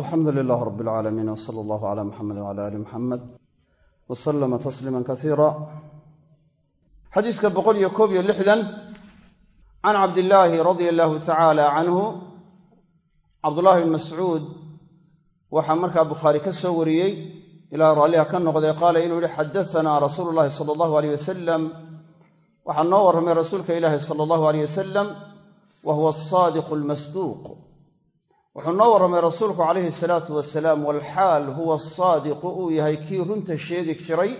alxamdu lilaah rab alcaalamiin wsala allahu cala muxamedi wcala ali muxamed wa salama tasliima kasiira xadiiska boqol iyo koob iyo lixdan can cabdillaahi radia allahu tacaala canhu cabdullahi bn mascuud waxaa markaa bukhaari ka soo wariyey ilaa raalliha ka noqday qaala inuu yihi xadasanaa rasuulu llahi sala allahu aleyh wasalam waxaa noo warramay rasuulka ilaahi sala allahu aleyh wasalam wa huwa asaadiqu almasduuq wuxuu noo warramay rasuulku calayhi salaatu wasalaam walxaal huwa asaadiqu uu yahay kii runta sheegi jiray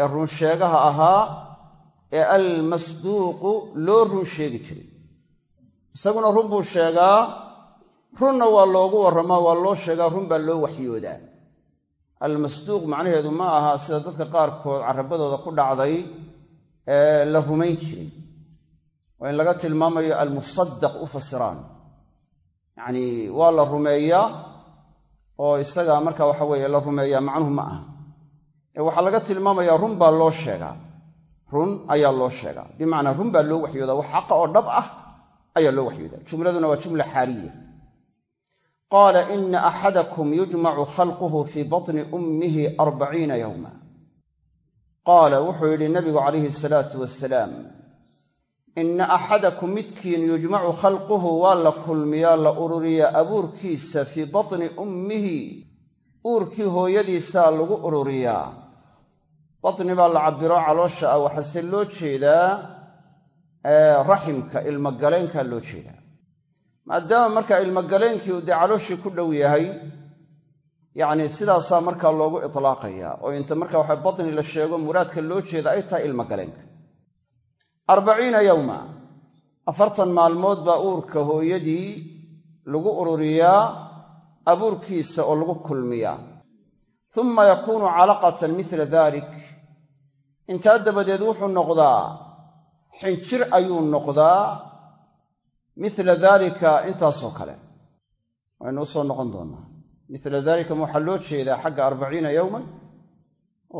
ee runsheegaha ahaa ee almasduuqu loo run sheegi jiray. Isaguna run buu sheegaa runna waa loogu warramaa waa loo sheegaa run baa loo waxyoodaa. Almasduuq macnaheedu ma aha sida dadka qaarkood carabadooda ku dhacday ee la rumayn jiray. Waa in laga tilmaamayo almusaddaq u fasiraan yacnii waa la rumeeyaa oo isaga marka waxa weeye la rumeeyaa macnuhu ma aha. Ee waxaa laga tilmaamayaa run baa loo sheegaa. Run ayaa loo sheegaa. Bimacnaa run baa loo waxyoodaa. Wax xaqa oo dhab ah ayaa loo waxyoodaa. Jumladuna waa jumla xaaliya qaala ina axadakum yujmacu khalquhu fii batni ummihi arbaciina yowma qaala wuxuu yidhi nabigu calayhi salaatu wasalaam inna axadakum midkiin yujmacu khalquhu waa la kulmiyaa la ururiyaa abuurkiisa fii batni ummihi. Uurkii hooyadiisaa lagu ururiyaa. Batni baa la cabbiro caloosha ah waxaase loo jeedaa raximka ilmogaleenkaa loo jeedaa. Maadaama markaa ilmogaleenkii uu dee calooshii ku dhow yahay yacni sidaasaa markaa loogu itlaaqayaa oo inta marka waxa batni la sheego muraadka loo jeeda ay tahay ilmogaleenka arbaciina yowma. Afartan maalmood baa uurka hooyadii lagu ururiyaa abuurkiisa oo lagu kulmiyaa. Uma yakuunu calaqatan mila dalik intaa dabadeed wuxuu noqdaa xinjir ayuu noqdaa mila daalika intaasoo kale. Waynu u soo noqon doonnaa mila daalika waxaa loo jeedaa xagga arbaciina yowman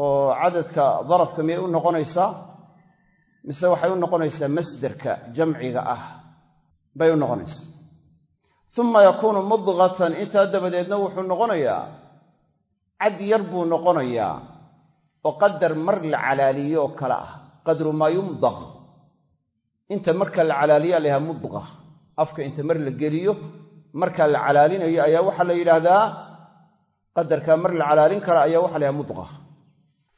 oo cadadka darafka miyay u noqonaysaa mise waxay u noqonaysaa masderka jamciga ah bay u noqonaysaa. Uma yakuunu mudqatan intaa dabadeedna wuxuu noqonayaa cad yar buu noqonayaa oo qadar mar la calaaliyo oo kale ah. Qadru maa yumdaq inta marka la calaaliyaa layahaa mudqa afka inta mar la geliyo markaa la calaalinayo ayaa waxaa la yidhaahdaa qadarkaa mar la calaalin kara ayaa waxa la yhaha mudqa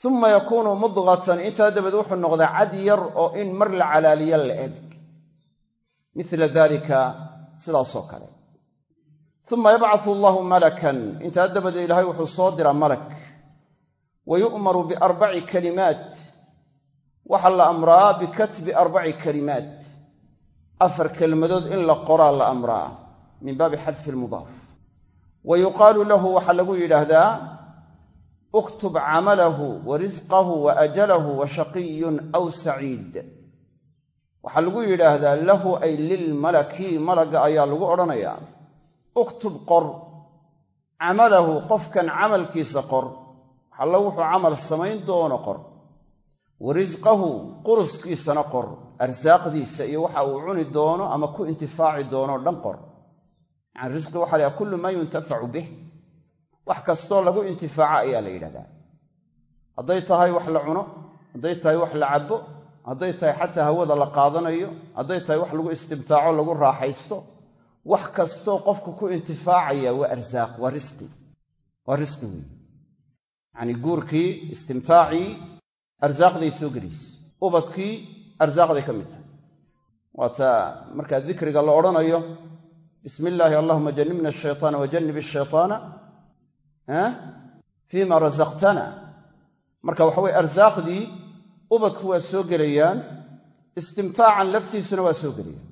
uma yakuunu mudqatan intaa dabadeed wuxuu noqdaa cad yar oo in mar la calaaliyo la eg mila dalika sidaasoo kale uma yabcatu allahu malakan intaa dabadeed ilaahay wuxuu soo diraa malak wa yu'maru biarbaci kalimaat waxaa la amraa bikatbi arbaci kalimaat afar kelmadood in la qoraa la amraa min baabi xadfi lmudaaf wa yuqaalu lahu waxaa lagu yidhaahdaa uktub camalahu wa risqahu wa ajalahu wa shaqiyun aw saciid waxaa lagu yidhaahdaa lahu ay lilmalaki malagga ayaa lagu odhanayaa uktub qor camalahu qofkan camalkiisa qor waxalla wuxuu camal samayn doono qor wa risqahu quruskiisana qor arsaaqdiisa iyo waxa uu cuni doono ama ku intifaaci doonoo dhan qor yacani risqi wax kastoo lagu intifaaca ayaa la yidhahdaa. Hadday tahay wax la cuno hadday tahay wax la cabbo hadday tahay xataa hawada la qaadanayo hadday tahay wax lagu istimtaaco lagu raaxaysto wax kastoo qofku ku intifaacaya waa arsaaq waa risqi waa risqi weeye yacanii guurkii istimtaacii arsaaqday soo gelaysa ubadkii arsaaqday ka mid tahay. Waata markaa dikriga la odhanayo bismi illaahi allahuma jannibna ashaytaana wa jannib fiima rasaqtana marka waxa weye arsaaqdii ubadku waa soo gelayaan istimtaacan laftiisuna waa soo gelayaan.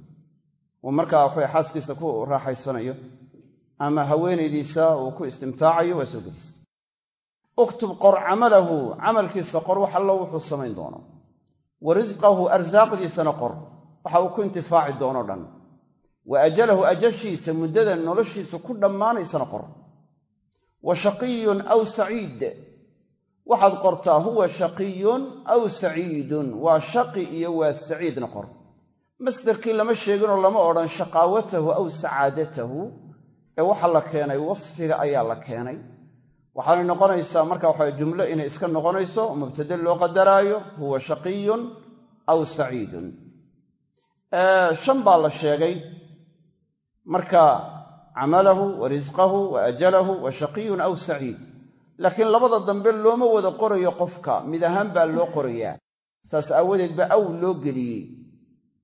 Uu markaa waxawe xaaskiisa ku raaxaysanayo ama haweenaydiisa uu ku istimtaacayo waa soo gelaysa. Uktub qor camalahu camalkiisa qor wax allo wuxuu samayn doono. Wa risqahu arsaaqdiisana qor waxa uu ku intifaaci doono dhan. Wa ajalahu ajashiisa muddada noloshiisa ku dhammaanaysana qor wa shaqiyun aw saciid. Waxaad qortaa huwa shaqiyun aw saciidun. Waa shaqi iyo waa saciidna qor. Masderkii lama sheeginoo lama odhan shaqaawatahu aw sacaadatahu. Ee waxa la keenay wasfiga ayaa la keenay. Waxaanay noqonaysaa marka waxa jumlo inay iska noqonayso mubtade loo qadaraayo huwa shaqiyun aw saciidun. Shan baa la sheegay. Marka camalahu wa risqahu wa ajalahu wa shaqiyun aw saciid laakiin labada dambe looma wada qorayo qofka mid ahaan baa loo qorayaa. Saas aawadeed baa aw loo geliyey.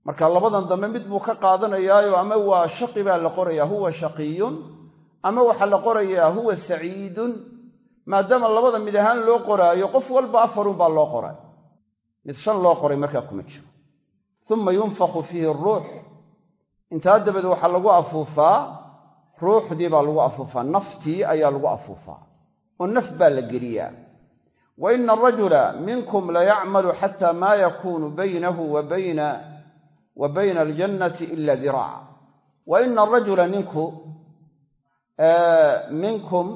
Marka labadan dambe mid buu ka qaadanayaayo ama waa shaqi baa la qorayaa huwa shaqiyun ama waxaa la qorayaa huwa saciidun. Maadaama labada mid ahaan loo qoraayo qof walba afarun baa loo qoray. Mid shan loo qoray markaa kuma jiro. Uma yunfakhu fiihi ruux. Intaa dabadeed waxaa lagu afuufaa ruuxdii baa lagu afuufaa naftii ayaa lagu afuufaa oo naf baa la geliyaa. Wa ina arajula minkum layacmalu xata maa yakuunu baynahu wa bayna aljannati ila diraac wa ina arajula ninku minkum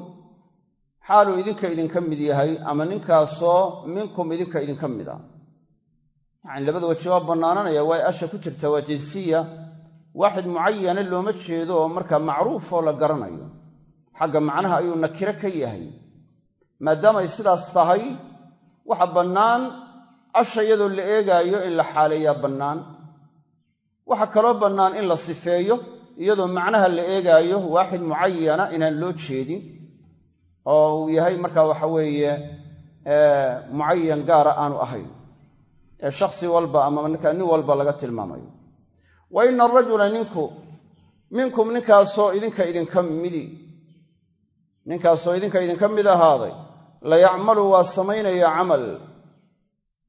xaaluu idinka idinka mid yahay ama ninkaasoo minkum idinka idinka mid a yacani labada waji waa bannaananaya asha ku jirta waa jinsiya waaxid mucayana looma jeedo oo markaa macruufoo la garanayo. Xagga macnaha ayuu nakiro ka yahay. Maadaamay sidaas tahay waxa bannaan asha iyadoo la eegaayo in la xaaleeyaa bannaan. Waxa kaloo bannaan in la sifeeyo iyadoo macnaha la eegaayo waaxid mucayana inaan loo jeedin. Oo uu yahay markaa waxa weeye mucayan gaara aanu ahayn. Ee shakhsi walba ama markaa nin walba laga tilmaamayo wa ina arajula ninku minkum ninkaasoo idinka idinka midi ninkaasoo idinka idinka mid ahaaday layacmalu waa samaynaya camal.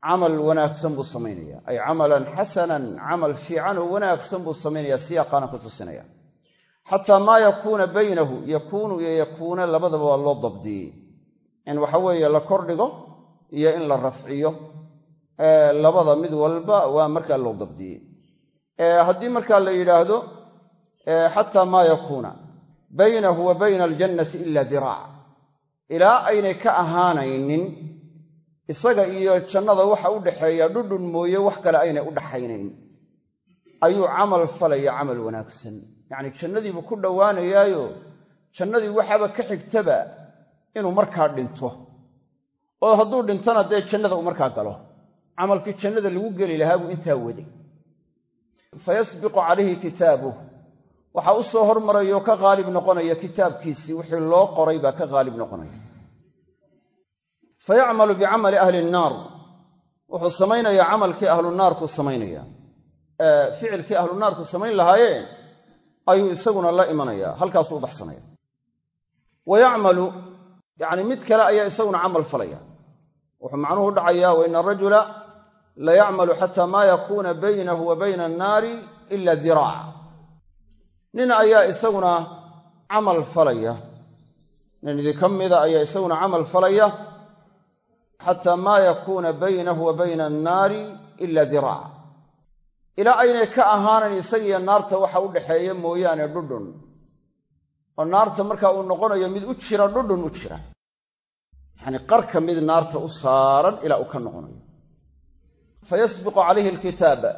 Camal wanaagsan buu samaynaya ay camalan xasanan camal fiican oo wanaagsan buu samaynaya siyaaqaana ku tusinaya. Xataa maa yakuuna baynahu yakuunu iyo yakuuna labadaba waa loo dabdiyey. In waxa weeye la kordhigo iyo in la rafciyo. Labada mid walba waa markaa loo dabdiyey haddii markaa la yidhaahdo xataa maa yakuuna baynahu wa bayna aljannati ila diraac ilaa aynay ka ahaanaynin isaga iyo jannada waxa u dhaxeeya dhudhun mooye wax kale aynay u dhaxaynayn. Ayuu camal falaya camal wanaagsan. Yacnii jannadiibuu ku dhowaanayaayo jannadii waxaaba ka xigtaba inuu markaa dhinto. Oo hadduu dhintona dee jannada uu markaa galo. Camalkii jannada lagu geli lahaa buu intaa waday fayasbiqu calayhi kitaabuh. Waxaa u soo hormaraya oo ka qaalib noqonaya kitaabkiisii wixii loo qoray baa ka qaalib noqonaya. Fayacmalu bicamali ahli nnaar wuxuu samaynayaa camalkii ahlunaarku samaynaya. Ficilkii ahlunaarku samayn lahaayeen ayuu isaguna la imanaya halkaasuu u baxsanaya. Wa yacni mid kale ayaa isaguna camal falaya. Wuxuu macnuhu u dhacayaa wa ina arajula la yacmalu xataa maa yakuuna baynahu wa bayna annaari ila diraac nin ayaa isaguna camal falaya. Nin idinka mida ayaa isaguna camal falaya. Xataa maa yakuuna baynahu wa bayna annaari ila diraac ilaa aynay ka ahaanan isagiyo naarta waxa u dhaxeeya mooyaane dhudhun. Oo naarta markaa uu noqonayo mid u jira dhudhun u jira. Yacanii qarka mid naarta u saaran ilaa uu ka noqonayo fa yasbiqu calayhi alkitaaba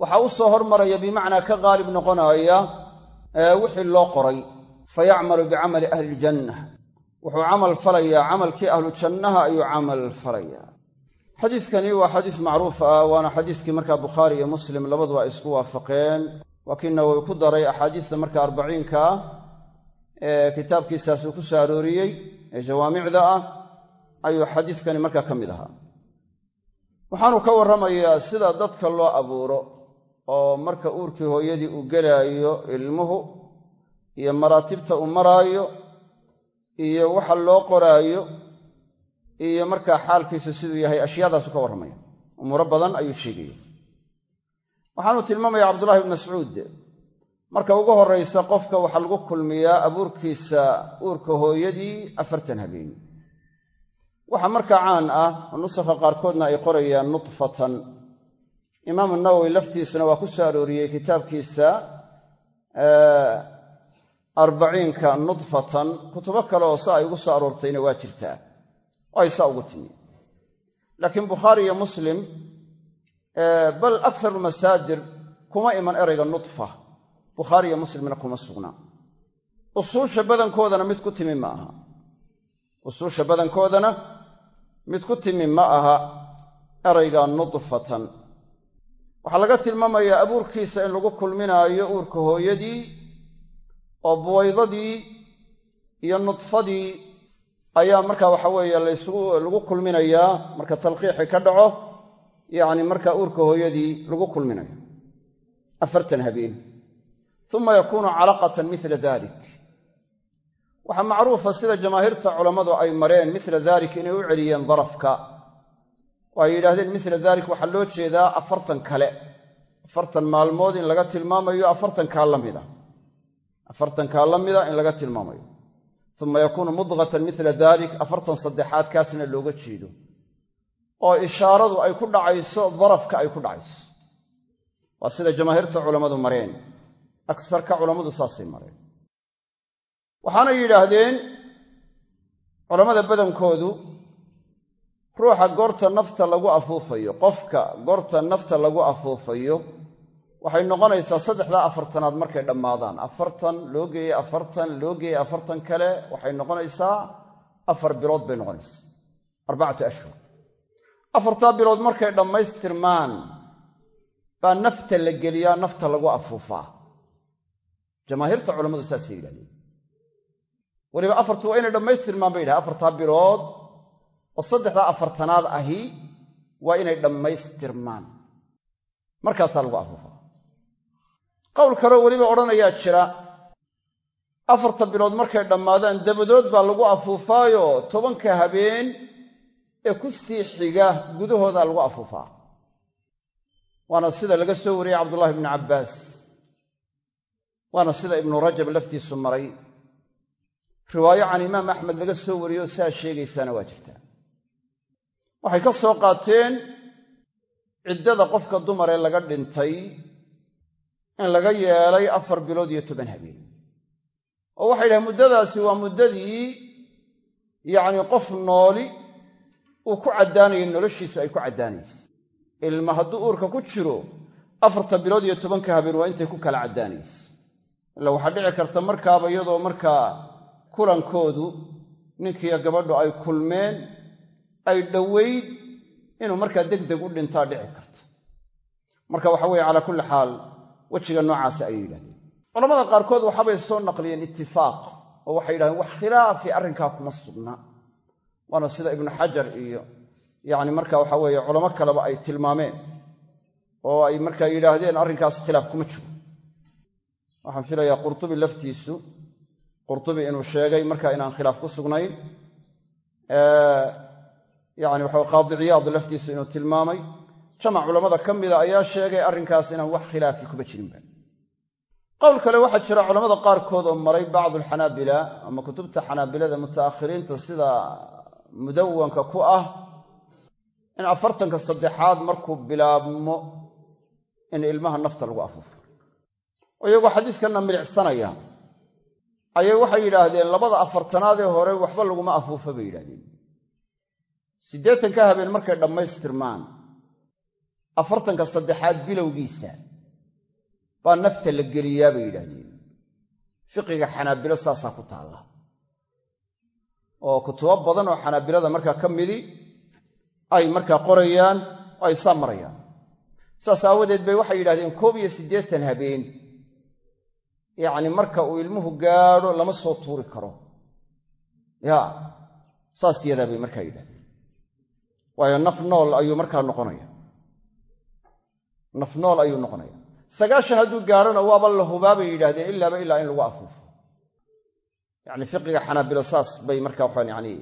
waxaa u soo hormaraya bimacnaa ka qaalib noqonaya wixii loo qoray fa yacmalu bicamali ahli iljanna wuxuu camal falayaa camalkii ahlu jannaha ayuu camal falayaa xadiiskani waa xadiis macruuf ah waana xadiiskii markaa bukhaari iyo muslim labaduba ay isku waafaqeen. waa kii ku daray axaadiista marka arbaciinka ah ee kitaabkiisaasuu ku soo arooriyey ee jawaamicda ah ayuu xadiiskani markaa ka mid ahaa waxaanu ka warramayaa sida dadka loo abuuro oo marka uurkii hooyadii uu gelaayo ilmuhu iyo maraatibta uu maraayo iyo waxa loo qoraayo iyo markaa xaalkiisu siduu yahay ashyaadaasu ka warramaya. Umuuro badan ayuu sheegaya waxaanu tilmaamaya cabdullahi bn mascuud marka ugu horraysa qofka waxaa lagu kulmiyaa abuurkiisa uurka hooyadii afartan habeen waxaa markaa caan ah oo nusakha qaarkoodna ay qorayaan nudfatan imaamu nawowi laftiisuna waa ku soo arooriyey kitaabkiisa arbaciinka nudfatan kutubo kale oo sa ay ugu soo aroortayna waa jirtaa ay saa ugu timi. Laakiin bukhaari iyo muslim bal akharu masaadir kuma iman erayga nudfa bukhaari iyo muslimna kuma sugnaa usuusha badankoodana mid ku timi ma aha usuusha badankoodana mid ku timi ma aha erayga nudfatan. Waxaa laga tilmaamayaa abuurkiisa in lagu kulminaayo uurka hooyadii oo buwaydadii iyo nudfadii ayaa marka waxa weeye lagu kulminayaa marka talqiixi ka dhaco yacni marka uurka hooyadii lagu kulminayo. Afartan habeen. Uma yakuunu calaqatan mila dalik waxaa macruufa sida jamaahiirta culammadu ay mareen mila dalik inay u celiyeen darafka. Oo ay yidhaahdeen mila dalik waxaa loo jeedaa afartan kale. Afartan maalmood in laga tilmaamayo afartankaa la mida. Afartankaa la in laga tilmaamayo. Uma yakuunu mudqatan mila dalik afartan saddexaad kaasna looga jeedo. Oo ishaaradu ay ku dhacayso darafka ay ku dhacayso. Waa sida jamaahiirta culammadu mareen. Agsarka culammadu saasay mareen waxaanay yidhaahdeen culammada badankoodu ruuxa goorta nafta lagu afuufayo qofka goorta nafta lagu afuufayo waxay noqonaysaa saddexdaa afartanaad markay dhammaadaan. Afartan loo geeyey afartan loo geeyey afartan kale waxay noqonaysaa afar bilood bay noqonaysaa. Arbacatu ashhur. Afartaa bilood markay dhammaystirmaan baa nafta la geliyaa nafta lagu afuufaa. Jamaahiirta culammadu saasay yidhahdeen weliba afartu waa inay dhammaystirmaan bay yidhahen afartaa bilood oo saddexdaa afartanaad ahi waa inay dhammaystirmaan. Markaasaa lagu afuufaa qowl kaleo weliba odhanayaa jira afarta bilood markay dhammaadaan dabadood baa lagu afuufaayo tobanka habeen ee ku sii xiga gudahoodaa lagu afuufaa. Waana sida laga soo wariyey cabdullahi ibnu cabbaas. Waana sida ibnu rajab laftiisu maray riwaayo can imaam axmed laga soo wariyo saa sheegaysaana waa jirtaa waxay ka soo qaateen ciddada qofka dumar ee laga dhintay in laga yeelay afar bilood iyo toban habeen. Oo waxay dhahen muddadaasi waa muddadii yacni qof nooli uu ku caddaanayay noloshiisu ay ku caddaanaysa. Ilma hadduu uurka ku jiro afarta bilood iyo tobanka habeen waa intay ku kala caddaanaysa. Ila waxaa dhici karta markaaba iyadoo markaa kulankoodu ninkiiyo gabadhu ay kulmeen ay dhoweyd inuu markaa degdeg u dhintaa dhici karta marka waxa weeye calaa kulli xaal wejiga noocaasi ayay yidhahdeen culamada qaarkood waxaabay soo naqliyeen itifaaq oo waxay yidhahdeen wax khilaafi arrinkaa kuma sugna. Waana sida ibnu xajar iyo yacni marka waxa weeye culamo kaleba ay tilmaameen oo ay markaa yidhaahdeen arrinkaas khilaaf kuma jiro. Waxaan filayaa qurtubi laftiisu qurtubi inuu sheegay marka inaan khilaaf ku sugnayn yani waxa qaadi ciyaad laftiisu inuu tilmaamay jamac culammada ka mida ayaa sheegay arrinkaas inaan wax khilaafi kuma jirinba qowl kale waxaa jira culamada qaarkood oo maray bacdu alxanaabila ama kutubta xanaabilada mutaakhiriinta sida mudawanka ku ah in afartanka saddexaad markuu bilaabmo in ilmaha nafta lagu afuufo. Oo iyagoo xadiiskanna milicsanaya ayay waxay yidhaahdeen labada afartanaadee hore waxba laguma afuufa bay yidhahdeen siddeetanka habeen markay dhammaystirmaan afartanka saddexaad bilowgiisa baa nafta la geliyaa bay yidhaahdeen. Fiqiga xanaabilo saasaa ku taalla. Oo kutubo badan oo xanaabilada markaa ka midi ay markaa qorayaan oo ay saa marayaan saas aawadeed bay waxay yidhahdeen koob iyo siddeetan habeen yacni marka uu ilmuhu gaadho lama soo tuuri karo. Ya saas yadaa bay markaa yidhahdeen waayo naf nool ayuu markaa noqonaya naf nool ayuu noqonaya sagaashan hadduu gaadhona waaba la hubaa bay yidhahdeen ilaaba ilaa in lagu afuufo. Yacni fiqiga xanaabilo saas bay markaa waxaan yani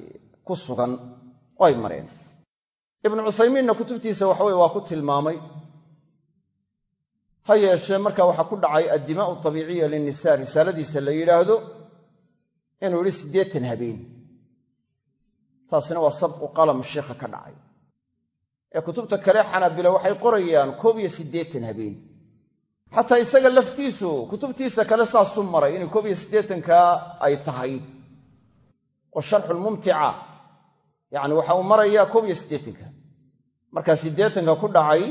ku sugan oo ay mareen. Ibnu cuthaymiinna kutubtiisa waxaweye waa ku tilmaamay ha yeeshee marka waxaa ku dhacay addimaa'u tabiiciya linnisa risaaladiisa la yidhaahdo inuu yidhi siddeetan habeen. Taasina waa sabqu qalam sheikha ka dhacay. Ee kutubta kale xanaabila waxay qorayaan koob iyo siddeetan habeen. Xataa isaga laftiisu kutubtiisa kale saasuu maray inay koob iyo siddeetankaa ay tahay. Oo sharxulmumtica yacni waxa uu marayaa koob iyo siddeetanka. Markaa siddeetanka ku dhacay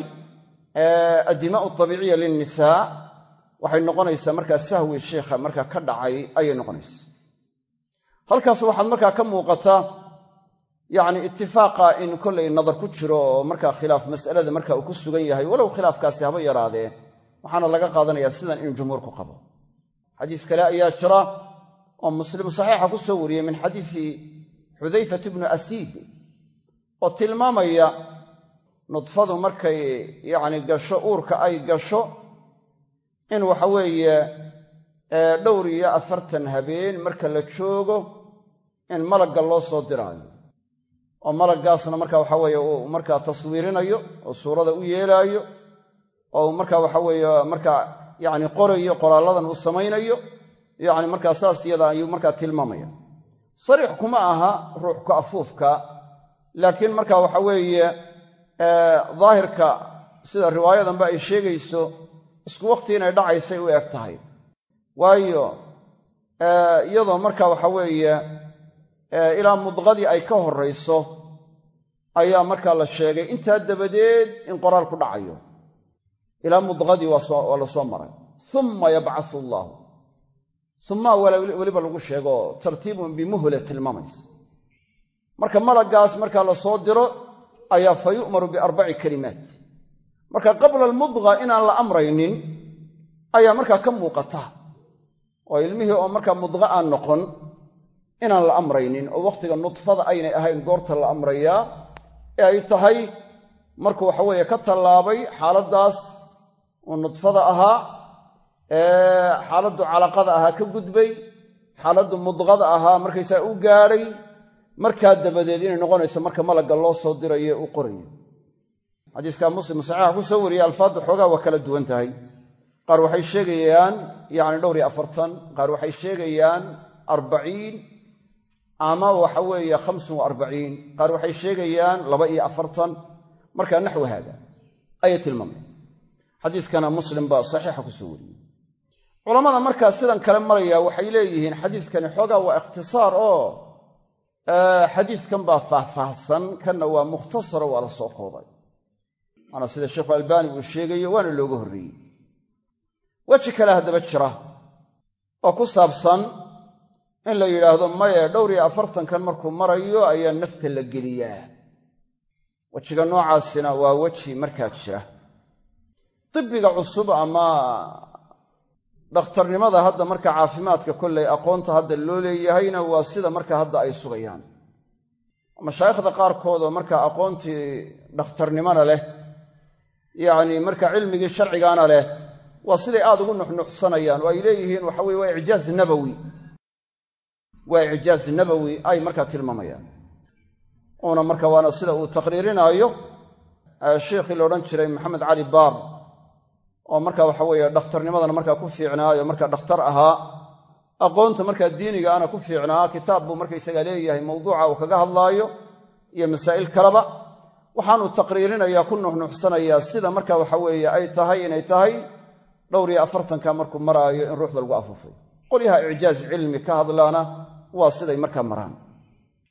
addimaa'u tabiiciya linnisaa waxay noqonaysaa markaa sahwi sheikha markaa ka dhacay ayay noqonaysaa. Halkaas waxaad markaa ka muuqata yacni itifaaqa in kollay nadar ku jiro oo markaa khilaaf mas'alada marka uu ku sugan yahay walow khilaafkaasi haba yaraadee waxaana laga qaadanayaa sidan inuu jumhuurku qabo. Xadiis kale ayaa jira oo muslim saxiixa ku soo wariyey min xadiisi xudayfat bnu asiid oo tilmaamaya nudfadu markay yacni gasho uurka ay gasho in waxa weeye dhowr iyo afartan habeen marka la joogo in malagga loo soo diraayo. oo malaggaasna marka waxa weeye uu markaa taswiirinayo oo suurada u yeelaayo oo marka waxa weeye markaa yacni qorayo qoraalladan uu samaynayo yacni markaa saas iyada ayuu markaa tilmaamaya. Sariix kuma aha ruux ka afuufka laakiin marka waxa weeye daahirka sida riwaayadanba ay sheegayso isku waqti inay dhacaysay u eg tahay. Waayo iyadoo marka waxa weeye ilaa mudqadii ay ka horrayso ayaa markaa la sheegay intaa dabadeed in qoraal ku dhacayo. Ilaa mudqadii waa la soo maray. Uma yabcathu allaahu ummaa weliba lagu sheego tartiibun bimuhla tilmaamaysa. Marka malaggaas markaa la soo diro ayaa fa yu'maru biarbaci kalimaat. Marka qabla almudqa inaan la amraynin ayaa markaa ka muuqata. Oo ilmihii oo markaa mudqa aan noqon inaan la amraynin oo wakhtiga nudfada aynay ahayn goorta la amrayaa ee ay tahay markuu waxaweeye ka tallaabay xaaladdaas uu nudfada ahaa xaaladdu calaqada ahaa ka gudbay xaaladdu mudqada ahaa markaysaa u gaadhay markaa dabadeed inay noqonayso marka malagga loo soo dirayo uu qorayo xadiiskaa muslim saxiixa ku soo wariyey alfaadda xoogaa waa kala duwan tahay. Qaar waxay sheegayaan yacni dhowr iyo afartan qaar waxay sheegayaan arbaciin ama waxa weeye khamsun wa arbaciin. Qaar waxay sheegayaan laba iyo afartan. Markaa naxwi haada ayay tilmaamay xadiiskana muslim baa saxiixa ku soo wariyey. Culammada markaa sidan kale maraya waxay leeyihiin xadiiskani xoogaa waa ikhtisaar oo xadiiskan baa faahfaahsan kanna waa mukhtasaro waa la soo koobay waana sida sheikhu albaani uu sheegayo waana looga horreeyey. Weji kale haddaba jira oo ku saabsan in la yidhaahdo maye dhowr iyo afartankan markuu marayo ayaa nafta la geliyaa. Wejiga noocaasina waa weji markaa jira. Tibbiga cusub ama dhakhtarnimada hadda marka caafimaadka kollay aqoonta hadda loo leeyahayna waa sida marka hadda ay sugayaan. Mashaayikhda qaarkood oo marka aqoontii dhakhtarnimona leh yacni marka cilmigii sharcigaana leh waa siday aad ugu nuxnuxsanayaan. Oo ay leeyihiin waxa weye waa icjaaz nabowi waa icjaaz nabowi ay markaa tilmaamayaan. Uuna marka waana sida uu taqriirinaayo sheikhii la odhan jiray maxamed cali baar oo marka waxa weeye dhakhtarnimadana markaa ku fiicnaayo marka dhakhtar ahaa aqoonta markaa diiniga ana ku fiicnaa kitaab buu markaysagaa leeyahay mawduuca uu kaga hadlaayo iyo masaa'il kaleba waxaanu taqriirinayaa ku nuxnuxsanayaa sida marka waxa weeye ay tahay inay tahay dhowr iyo afartanka markuu maraayo in ruuxda lagu afuufay. Qolyaha icjaaz cilmi ka hadlaana waa siday markaa maraan.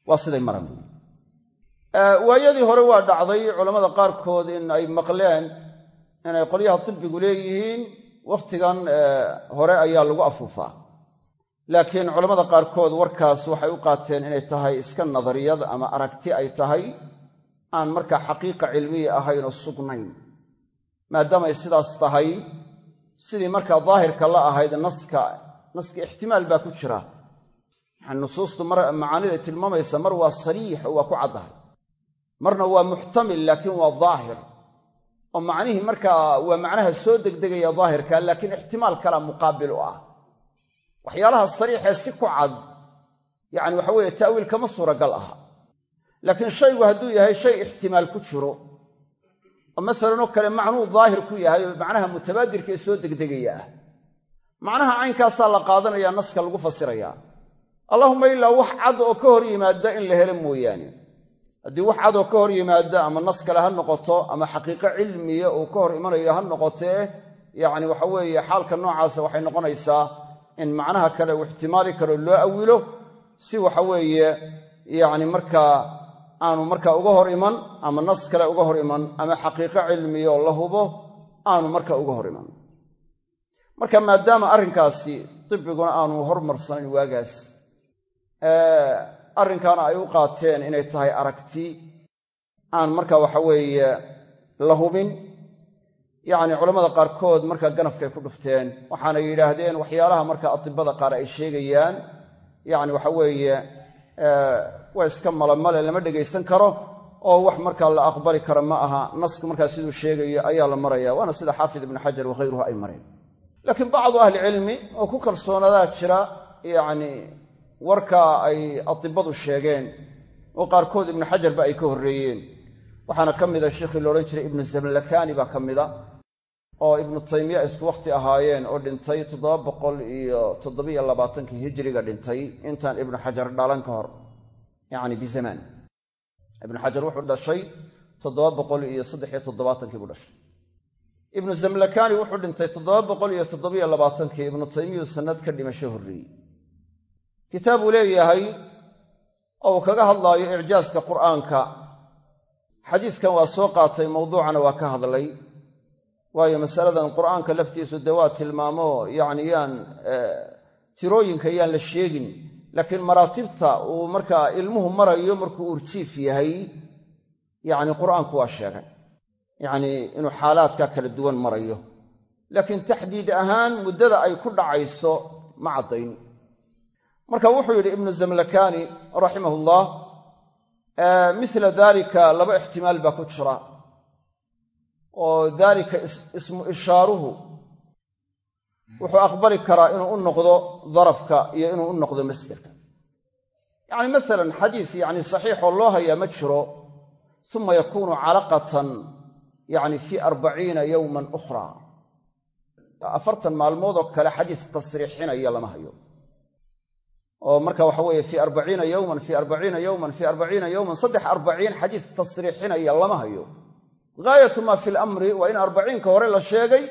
Waa siday maraan. Waayadii hore waa dhacday culammada qaarkood in ay maqleen inay qolyaha tibbigu leeyihiin wakhtigan hore ayaa lagu afuufaa. Laakiin culammada qaarkood warkaas waxay u qaateen inay tahay iska nadariyad ama aragti ay tahay aan markaa xaqiiqa cilmiya ahayn oo sugnayn maadaamay sidaas tahay sidii markaa daahirka la ahayd naska naska ixtimaal baa ku jira. Yani nusuustu macaanida tilmaamaysa mar waa sariix oo waa ku caddahay. Marna waa muxtamil laakiin waa daahir oo macnihii markaa waa macnaha soo degdegaya daahirka laakiin ixtimaal kala muqaabil u ah. Waxyaalaha sariixee si ku cad yacni waxa weeye ta'wiil kama suuragal aha. Laakiin shaygu hadduu yahay shay ixtimaal ku jiro oo masalanoo kale macnuu daahir ku yahay oo macnaha mutabaadirka ee soo degdegaya ah. Macnaha caynkaasaa la qaadanaya naska lagu fasirayaa. Allahuma ilaa wax cad oo ka hor yimaada in la helo mooyaane haddii wax cad oo ka hor yimaada ama nas kale ha noqoto ama xaqiiqo cilmiya uu ka hor imanayo ha noqotee yacni waxa weeye xaalka noocaasa waxay noqonaysaa in macnaha kale uu ixtimaali karo loo awilo si waxa weeye yacni markaa aanu markaa uga hor iman ama nas kale uga hor iman ama xaqiiqo cilmiyo la hubo aanu marka uga hor iman. Marka maadaama arrinkaasi dibiguna aanu hormarsanayn waagaas arrinkaana ay u qaateen inay tahay aragti aan marka waxa weeye la hubin. Yacni culammada qaarkood markaa ganafkay ku dhufteen waxaanay yidhaahdeen waxyaalaha marka atibada qaar ay sheegayaan. Yacni waxa weeye waa iska malamale lama dhegaysan karo oo wax markaa la aqbali kara ma aha. Nasku markaa siduu sheegayo ayaa la maraya waana sida xaafid ibnu xajar wakhayruhu ay mareen. Laakiin bacdu ahlicilmi oo ku kalsoonadaa jira yacni warkaa ay atibadu sheegeen oo qaarkood ibnu xajarba ay ka horreeyeen. Waxaana ka mida sheikhii laodhan jiray ibnu zamlakani baa ka mida oo ibnu taymiya isku wakhti ahaayeen oo dhintay toddoba boqol iyo toddobiyo labaatankii hijiriga dhintay intaan ibnu xajar dhalan ka hor yacni bizamaan ibnu xajar wuxuu dhashay toddoba boqol iyo saddexiyo toddobaatankii buu dhashay. Ibnu zamlakani wuxuu dhintay toddoba boqol iyo toddobiyo labaatankii ibnu taymiyuu sannad ka dhimasho horreeyey kitaab uu leeyahay oo uu kaga hadlaayo icjaaska qur'aanka. Xadiiskan waa soo qaatay mawduucana waa ka hadlay. Waayo masaladan qur'aanka laftiisu dee waa tilmaamo yacni yaan tirooyinka yaan la sheegin. Laakiin maraatibta uu markaa ilmuhu marayo markuu urjiif yahay yacni qur'aanku waa sheegay. Yacnii inuu xaalaadka kala duwan marayo. Laakiin taxdiid ahaan muddada ay ku dhacayso ma caddayn marka wuxuu yidhi ibnu zamlakani raximahullah mila dalika laba ixtimaal baa ku jira. Oo daalika ismu ishaaruhu wuxuu aqbali karaa inuu u noqdo darafka iyo inuu u noqdo masderka. Yacni masalan xadiis yacni saxiixoo loo hayaa ma jiro uma yakunu calaqatan yacni fii arbaciina yowman ukhra afartan maalmoodoo kale xadiis tasriixinaya lama hayo oo marka waxa weeye fii arbaciina yowman fii arbaciina yowman fii arbaciina yowman saddex arbaciin xadiis tasriixinaya lama hayo. Gaayatu maa fi lamri waa in arbaciinka hore la sheegay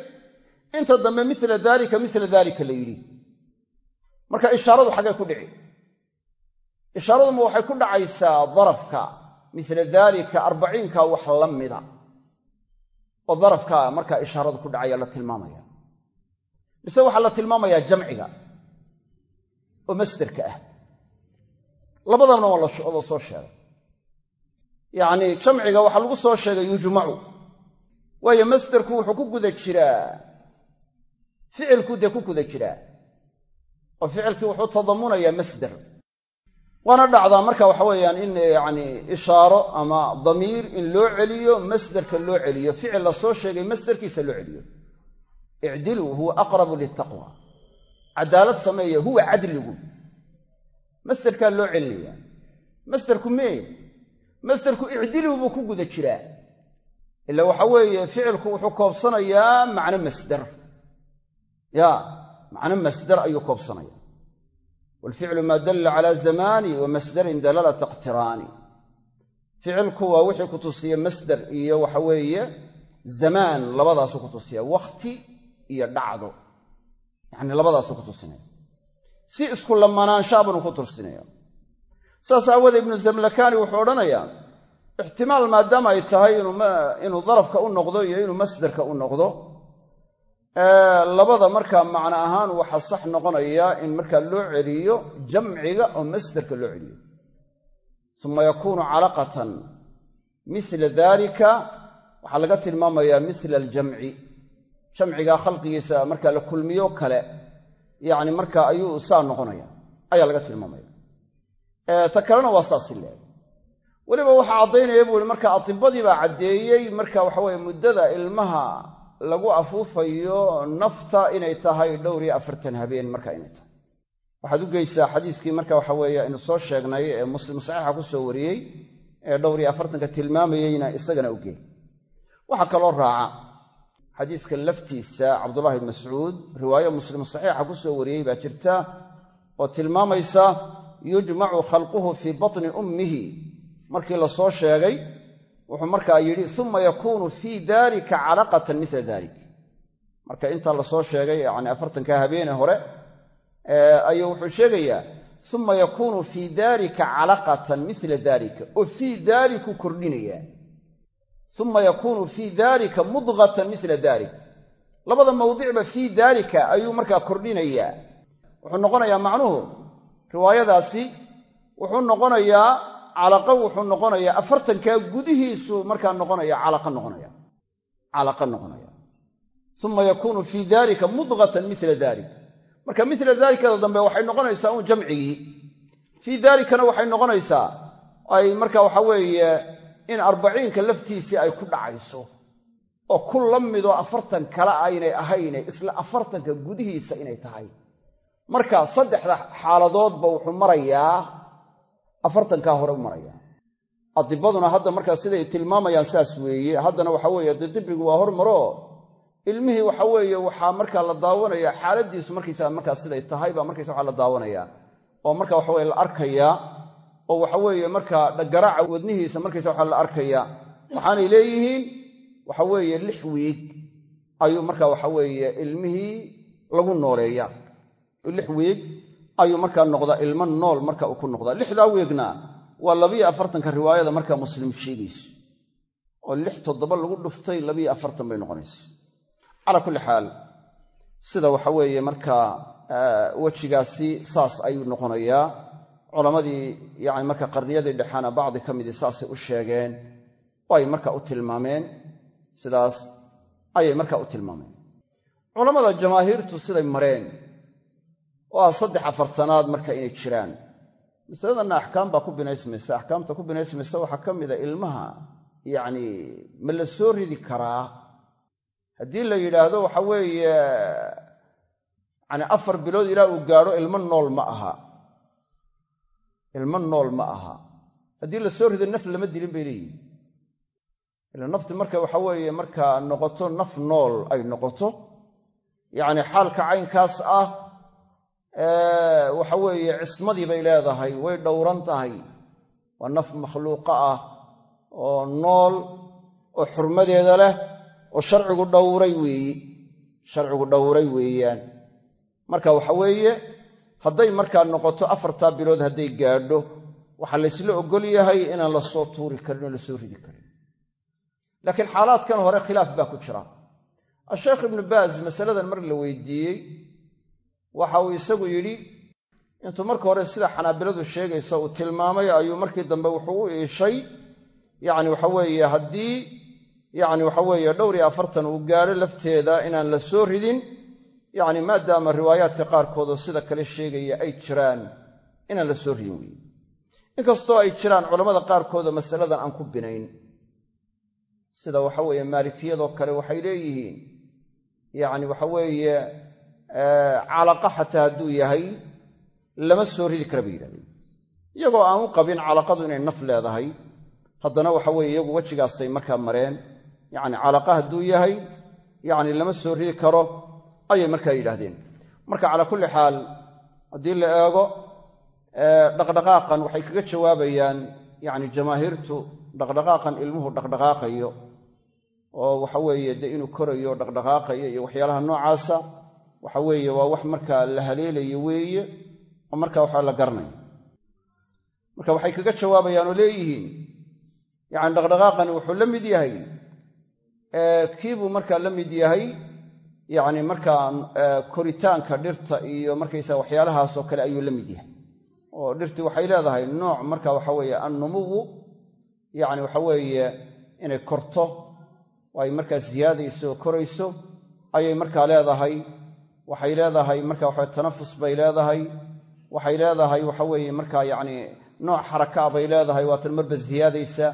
inta dambe mila daalika mila daalika la yidhi. Marka ishaaradu xaggay ku dhici. Ishaaraduma waxay ku dhacaysaa darafka. Mila daalika arbaciinka wax la mida. Oo darafka markaa ishaaradu ku dhacaya la tilmaamaya. Mise waxaa la tilmaamayaa jamciga oo masderka ah. Labadabna waa la soo sheegay. Yacnii jamciga waxaa lagu soo sheegay yujmacu waayo masderku wuxuu ku guda jiraa. Ficilku dee ku guda jiraa. Oo ficilkii wuxuu tadamunayaa masder. Waana dhacdaa marka waxa weeyaan in yacni ishaaro ama damiir in loo celiyo masderka loo celiyo. Ficil la soo sheegay masderkiisa loo celiyo. Icdiluu huwa aqrabu litaqwa cadaalad sameeya huwa cadligu. Masderkaa loo celinaya masderku mee. Masderku icdiluu buu ku guda jiraa. Ila waxa weeye ficilku wuxuu koobsanayaa macno masder ya macno masder ayuu koobsanaya walficlu maa dalla calaa zamaani wa masdarin dalalata iqtiraani ficilku waa wixii ku tusiya masder iyo waxa weeye zamaan labadaasuu ku tusiya wakhti iyo dhacdo yacni labadaasuu ku tusinaya si isku lamanaanshaabanu ku tusinaya saas aawoodee ibnu zamlakani wuxuu odhanayaa ixtimaal maadaama ay tahay inuu darafka u noqdo iyo inuu masderka u noqdo labada markaa macno ahaan waxaa sax noqonaya in markaa loo celiyo jamciga oo masderka loo celiyo. Uma yakuunu calaqatan mila dalika waxaa laga tilmaamayaa mila aljamci jamciga khalqigiisa markaa la kulmiyo kale yacni marka ayuu saa noqonaya ayaa laga tilmaamaya. Ta kalena waa saasi leeg. Weliba waxaa caddaynaya buu ihi marka atibadii baa caddeeyey marka waxaweye muddada ilmaha lagu afuufayo nafta inay tahay dhowr iyo afartan habeen marka inay tahay. Waxaad u geysaa xadiiskii marka waxa weeye aynu soo sheegnay ee muslim saxiixa ku soo wariyey ee dhowr iyo afartanka tilmaamayeyna isagana u geey waxaa kaloo raaca xadiiska laftiisa cabdullahi bn mascuud riwaayo muslim saxiixa ku soo wariyey baa jirta oo tilmaamaysa yujmacu khalquhu fii batni ummihi. Markii la soo sheegay wuxuu markaa yidhi uma yakuunu fii dalika calaqatan mila dalik. Marka intaa la soo sheegay yani afartanka habeene hore ayuu wuxuu sheegayaa uma yakuunu fii dalika calaqatan mila dalika oo fii daliku kordhinaya uma yakuunu fii dalika mudqatan mila dalik labada mawdicba fii daalika ayuu markaa kordhinayaa wuxuu noqonayaa macnuhu riwaayadaasi wuxuu noqonayaa calaqa wuxuu noqonayaa afartankaa gudihiisu markaa noqonaya calaqa noqonaya calaqa noqonaya uma yakuunu fii dalika mudqatan mila dalik marka mila dalikada dambe waxay noqonaysaa uun jamcigii fii dalikana waxay noqonaysaa ay marka waxa weeye in arbaciinka laftiisii ay ku dhacayso oo ku la midoo afartan kale aynay ahayne isla afartanka gudihiisa inay tahay. Marka saddexda xaaladoodba wuxuu marayaa afartankaa hore u marayaa. Adibaduna hadda markaa siday tilmaamayaan saas weeye. Haddana waxa weeye dee dibigu waa hormaro ilmihii waxa weeye waxaa markaa la daawanaya xaaladiisu markaysaga markaa siday tahay baa markaysa waxa la daawanaya. Oo marka waxa weye la arkayaa oo waxa weeye markaa garaaca wadnihiisa markaysa waxa la arkaya waxaanay leeyihiin waxa weeye lix wiig ayuu marka waxa weeye ilmihii lagu nooleeya lix wiig ayuu markaa noqdaa ilmo nool marka uu ku noqdaa. Lixdaa wiigna waa labiyo afartanka riwaayada markaa muslim sheegayso oo lix toddoba lagu dhuftay labiyo afartan bay noqonaysa. Calaa kulli xaal sida waxa weeye markaa wejigaasi saas ayuu noqonayaa culammadii yani marka qarniyadii dhexaana bacdi ka midii saasay u sheegeen oo ay marka u tilmaameen sidaas ayay marka u tilmaameen. Culammada jamaahiirtu siday mareen oo ah saddex afartanaad marka inay jiraan. Masaladanna axkaam baa ku binaysmaysa axkaamta ku binaysmaysa waxaa ka mida ilmaha yacni ma la soo ridi karaa. Haddii la yidhaahdo waxa weeye yani afar bilood ilaa uu gaadho ilmo nool ma aha ilmo nool ma aha. Haddii la soo rido naf lama dilin bay leeyihiin ila nafti marka waxa weeye markaa noqoto naf nool ay noqoto yacni xaalka caynkaas ah waxa weeye cismadii bay leedahay way dhowran tahay. Waa naf makhluuqa ah oo nool oo xurmadeeda leh oo sharcigu dhowray weeyi. Sharcigu dhowray weeyaan. Marka waxa weeye hadday markaa noqoto afartaa bilood hadday gaadho waxaa laysla ogol yahay inaan la soo tuuri karin oo la soo ridi karin. Laakiin xaalaadkan hore khilaaf baa ku jira. Asheekh ibnu baaz masaladan mar la weydiiyey waxa uu isagu yidhi intuu marka hore sida xanaabiladu sheegaysa uu tilmaamay ayuu markii dambe wuxuu u iishay yacni waxa weeye haddii yacni waxa weeye dhowr iyo afartan uu gaadho lafteeda inaan la soo ridin yacni maadaama riwaayaadka qaarkoodoo sida kale sheegaya ay jiraan inaan la soo ridin weeye inkastoo ay jiraan culammada qaarkoodoo masaladan aan ku binayn sida waxa weeye maalikiyadoo kale waxay leeyihiin yacni waxa weeye calaqa xataa hadduu yahay lama soo ridi kara bay yidhahdeen. Iyagoo aan u qabin calaqadu inay naf leedahay haddana waxa weeye iyagu wejigaasay markaa mareen. Yacni calaqa hadduu yahay yacni lama soo ridi karo ayay markaa yidhaahdeen. Marka calaa kulli xaal haddii la eego dhaqdhaqaaqan waxay kaga jawaabayaan yacni jamaahiirtu dhaqdhaqaaqan ilmuhu dhaqdhaqaaqayo oo waxa weeye dee inuu korayo dhaqdhaqaaqayo iyo waxyaalaha noocaasa waxa weeye waa wax markaa la haleelayo weeye oo markaa waxaa la garanaya marka waxay kaga jawaabayaan oo leeyihiin yacni dhaqdhaqaaqani wuxuu la mid yahay kiibuu markaa la mid yahay yacni markaa koritaanka dhirta iyo markaysaa waxyaalahaasoo kale ayuu la mid yahay. Oo dhirtii waxay leedahay nooc marka waxa weeye annumuwu yacni waxa weeye inay korto oo ay markaa siyaadayso korayso ayay markaa leedahay waxay leedahay marka waxa tanafus bay leedahay waxay leedahay waxa weeye markaa yacni nooc xarakaa bay leedahay waatan marba siyaadaysa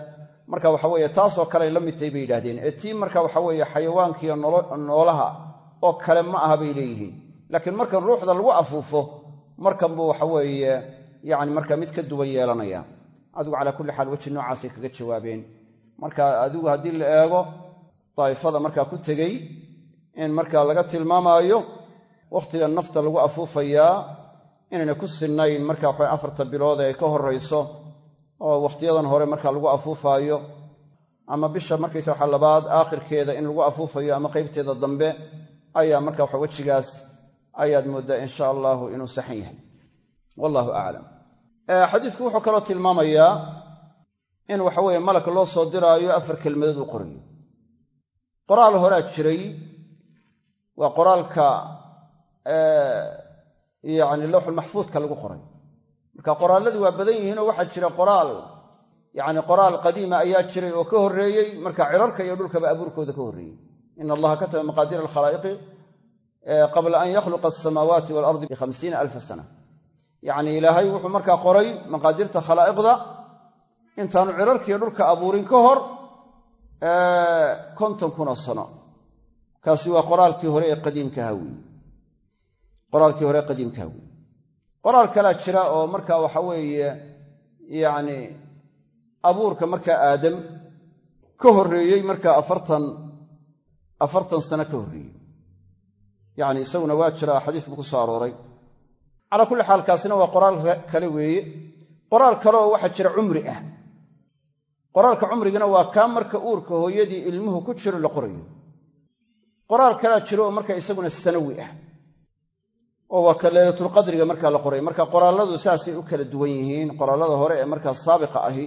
marka waxa weeye taasoo kale la mid tahay bay yidhahdeen ee marka waxa weeye xayawaankiiyo noolaha oo kale ma aha bay leeyihiin. Laakiin markan ruuxda lagu afuufo markan buu waxa weeye yacni marka mid ka duwan yeelanaya. Adigu calaa kulli xaal weji noocaasay kaga jawaabeen. Marka adigu haddii la eego daa'ifada markaa ku tegey in marka laga tilmaamaayo wakhtiga nafta lagu afuufayaa inayna ku sinnayn marka waxa afarta bilood ee ka horrayso oo wakhtiyadan hore marka lagu afuufaayo ama bisha markaysa waxa labaad aakhirkeeda in lagu afuufayo ama qaybteeda dambe ayaa marka waxa wejigaas ayaad mooddaa insha allahu inuu saxan yahay. Wallahu aclam xadiidku wuxuu kaloo tilmaamayaa in waxa weeye malak loo soo diraayo afar kelmadood uu qorayo. Qoraal horaa jiray waa qoraalka yani lowxulmaxfuudka lagu qoray. Marka qoraalladii waa badan yihiinoo waxaa jira qoraal yani qoraal qadiima ayaa jiray oo ka horreeyey marka cirarka iyo dhulkaba abuurkooda ka horreeyey ina allaha kataba maqaadiir alkhalaa'iqi qabla an yakhluqa asamaawaati waalardi bihamsiina alfa sana yacni ilaahay wuxuu markaa qoray maqaadirta khalaa'iqda intaanu cirarkiiyo dhulka abuurin ka hor konton kunoo sano kaasi waa qoraalkii hore ee qadiimkaha weyi qoraalkii hore ee qadiimkaha weyi qoraal kalaa jira oo marka waxa weeye yacni abuurka markaa aadam ka horreeyey markaa afartan sano ka horreeyey. Yacni isaguna waa jira xadiis buu ku soo arooray. Calaa kulli xaal waa qoraal kale weeye. Qoraal kale oo waxaa jira cumri ah. Qoraalka cumrigana waa kaa marka uurka hooyadii ilmuhu ku jiro la qorayo. Qoraal kalaa jiro oo marka isaguna sanawi ah. Oo waa ka leylatulqadriga markaa la qoray. Marka qoraalladu saasay u kala duwan yihiin qoraallada hore ee markaa saabiqa ahi.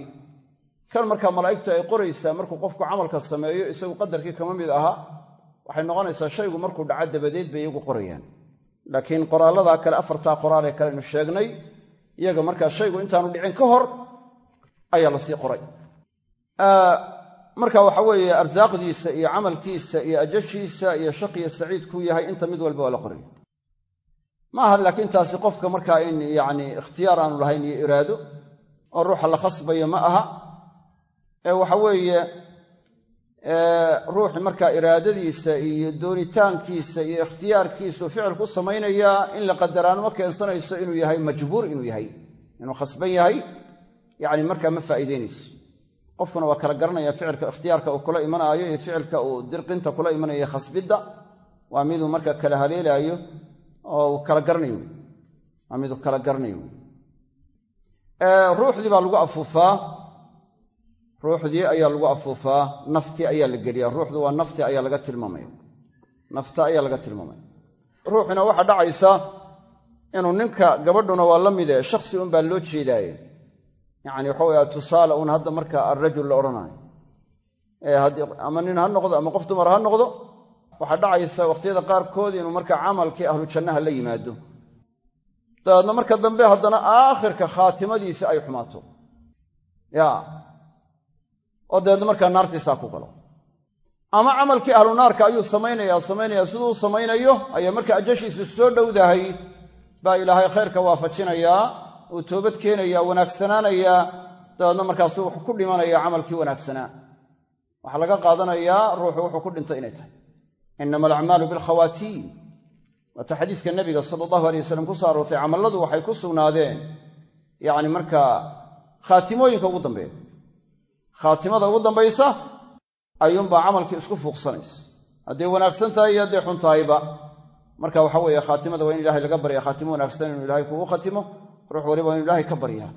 Kan markaa malaa'igtu ay qoraysaa markuu qofku camalka sameeyo isagu qadarkii kama mid aha waxay noqonaysaa shaygu markuu dhaco dabadeed bay iyagu qorayaan. Laakiin qoraallada kale afartaa qoraal ee kalenu sheegnay iyaga markaa shaygu intaanu dhicin ka hor ayaa la sii qoray. Marka waxa weeye arsaaqdiisa iyo camalkiisa iyo ajashiisa iyo shaqiyo saciid kuu yahay inta mid walba waa la qoraya. Ma laakiin taasi qofka markaa in yacni ikhtiyaar aanu lahayn iyo iraado oo ruuxa la khasbayo ma aha. Ee waxa weeye ruuxi markaa iraadadiisa iyo doonitaankiisa iyo ikhtiyaarkiisu ficil ku samaynayaa in la qadaraanuma keensanayso inuu yahay majbuur inuu yahay inuu khasban yahay yacni markaa ma faa'iideynayso. Qofkuna waa kala garanaya ficilka ikhtiyaarka uu kula imanaayo iyo ficilka uu dirqinta kula imanayo khasbidda. Waa miduu marka kala haleelaayo oo kala garanayo. Waa miduu kala garanayo. Ruuxdii baa lagu afuufaa ruuxdii ayaa lagu afuufaa nafti ayaa la geliyaa ruuxdu waa nafti ayaa laga tilmaamaya. Nafta ayaa laga tilmaamaya. Ruuxina waxaa dhacaysa inuu ninka gabadhuna waa la mide shaksi un baa loo jeedaaye. Yacni waxa weye tusaale uun hadda marka alrajul la odhanaayo ama nin ha noqdo ama qof dumar ha noqdo waxaa dhacaysa wakhtiyada qaarkood inuu marka camalkii ahlu jannaha la yimaado. Dabeedna marka dambe haddana aakhirka khaatimadiisi ay xumaato. Ya oo dabeedna markaa naartiisaa ku galo. Ama camalkii ahlu naarka ayuu samaynaya samaynaya siduu u samaynayo ayaa marka ajashiisu soo dhowdahay baa ilaahay khayrka waafajinayaa uu toobad keenayaa wanaagsanaanayaa dabeedna markaasuu wuxuu ku dhimanaya camalkii wanaagsanaa waxaa laga qaadanayaa ruuxu wuxuu ku dhintay inay tahay. Inama alacmaalu bilkhawaatiim waata xadiiska nabiga sala allahu alay wasalam ku soo aroortay camalladu waxay ku sugnaadeen. Yacni markaa khaatimooyinka ugu dambeeya khaatimada ugu dambaysa ayuunbaa camalkii isku fuuqsanaysa. Hadday wanaagsan tahay iyo hadday xun tahayba. Marka waxa weeye khaatimada waa in ilahay laga barya khaatimo wanaagsan inuu ilahay kugu khatimo ruux waliba waa inu ilaahay ka baryaa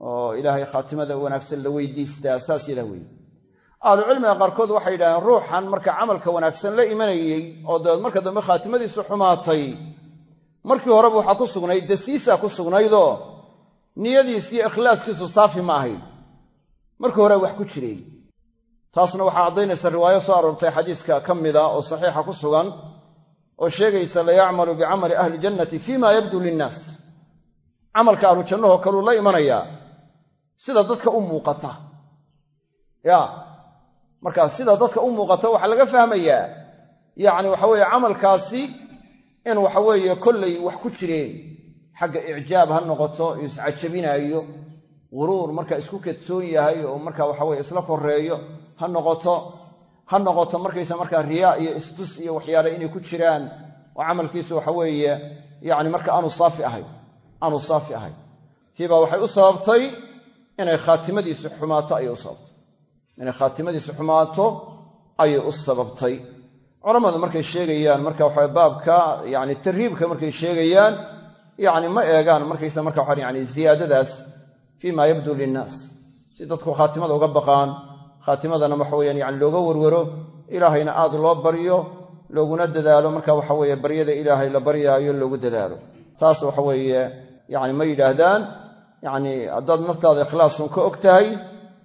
oo ilaahay khaatimada wanaagsan la weydiistaa saas yadaa weeye. Ahlucilmiga qaarkood waxay yidhahdeen ruuxan marka camalka wanaagsan la imanayey oo dabeed marka dambe khaatimadiisu xumaatay markii horeba waxaa ku sugnayd dasiisaa ku sugnaydoo niyadiis iyo ikhlaaskiisu saafi ma ahayn markii hore wax ku jireen taasna waxaa caddaynaysa riwaayo soo aroortay xadiiska ka mida oo saxiixa ku sugan oo sheegaysa layacmalu bicamali ahli jannati fima yabdu linnaas. Camalka ahlu jannahoo kaluu la imanayaa sida dadka u muuqata. Ya markaa sida dadka u muuqata waxaa laga fahmayaa yacni waxa weeye camalkaasi in waxa weeye kollay wax ku jireen. Xagga icjaab ha noqoto iscajabinaayo guruur marka isku kadsoon yahay oo marka waxaweye isla koreeyo ha noqoto ha noqoto markaysa markaa riyaa iyo istus iyo waxyaale inay ku jiraan oo camalkiisu waxa weeye yacni marka aanu saafi ahayn aanu saafi ahayn tiibaa waxay u sababtay inay khaatimadiisu xumaato ayay u sababtay. Inay khaatimadiisu xumaato ayay u sababtay. Culammadu markay sheegayaan marka waxa baabka yani tarhiibka markay sheegayaan yani ma eegaan markaysa marka waxa yani ziyaadadaas fii ma yabdu linnaas si dadku khaatimada uga baqaan khaatimadana waxa weyaan yani looga warwaro ilaahayna aad loo baryo looguna dadaalo. Marka waxa weeye baryada ilaahay la baryaayo loogu dadaalo. Taas waxa weeye yani ma yidhaahdaan yani haddaad naftaada ikhlaasun ka og tahay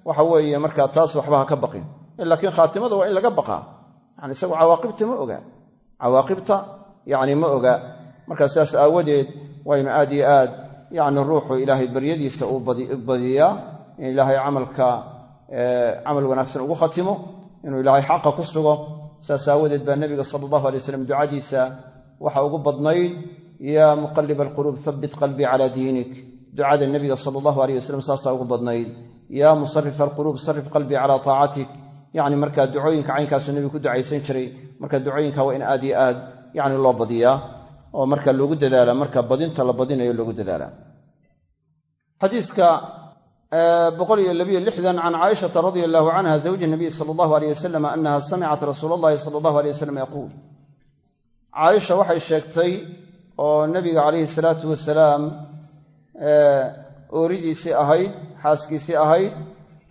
waxa weeye markaa taas waxba ha ka baqin. Laakiin khaatimada waa in laga baqaa. Yani isagu cawaaqibta ma ogaa cawaaqibta yacni ma oga. Markaa sidaas aawadeed waynu aad iyo aad yacni ruuxu ilaahay baryadiisa uu badiyaa in ilaahay camalka camal wanaagsan ugu khatimo inuu ilaahay xaqa ku sugo. Saas aawadeed baa nebiga sala allahu alay waslam ducadiisa waxa ugu badnayd yaa muqaliba alquluub habbit qalbii calaa diinik. Ducada nebiga sala allahu aleyh wasalam saasaa ugu badnayd yaa musarifa alquluub sarif qalbii calaa taacatik yacni markaa ducooyinka caynkaasuu nebigu ku ducaysan jiray. Marka ducooyinka waa in aad iyo aad yacni loo badiyaa oo marka loogu dadaala marka badinta la badinayo loogu dadaala. Xadiiska can caaishata radia allahu canha zawji nabiy sala allahu aleyh wasalam annaha samicat rasuula allahi sala allahu aleyh wasalam yaquul. Caaisha waxay sheegtay oo nebiga calayhi salaatu wasalaam ooridiisii ahayd xaaskiisii ahayd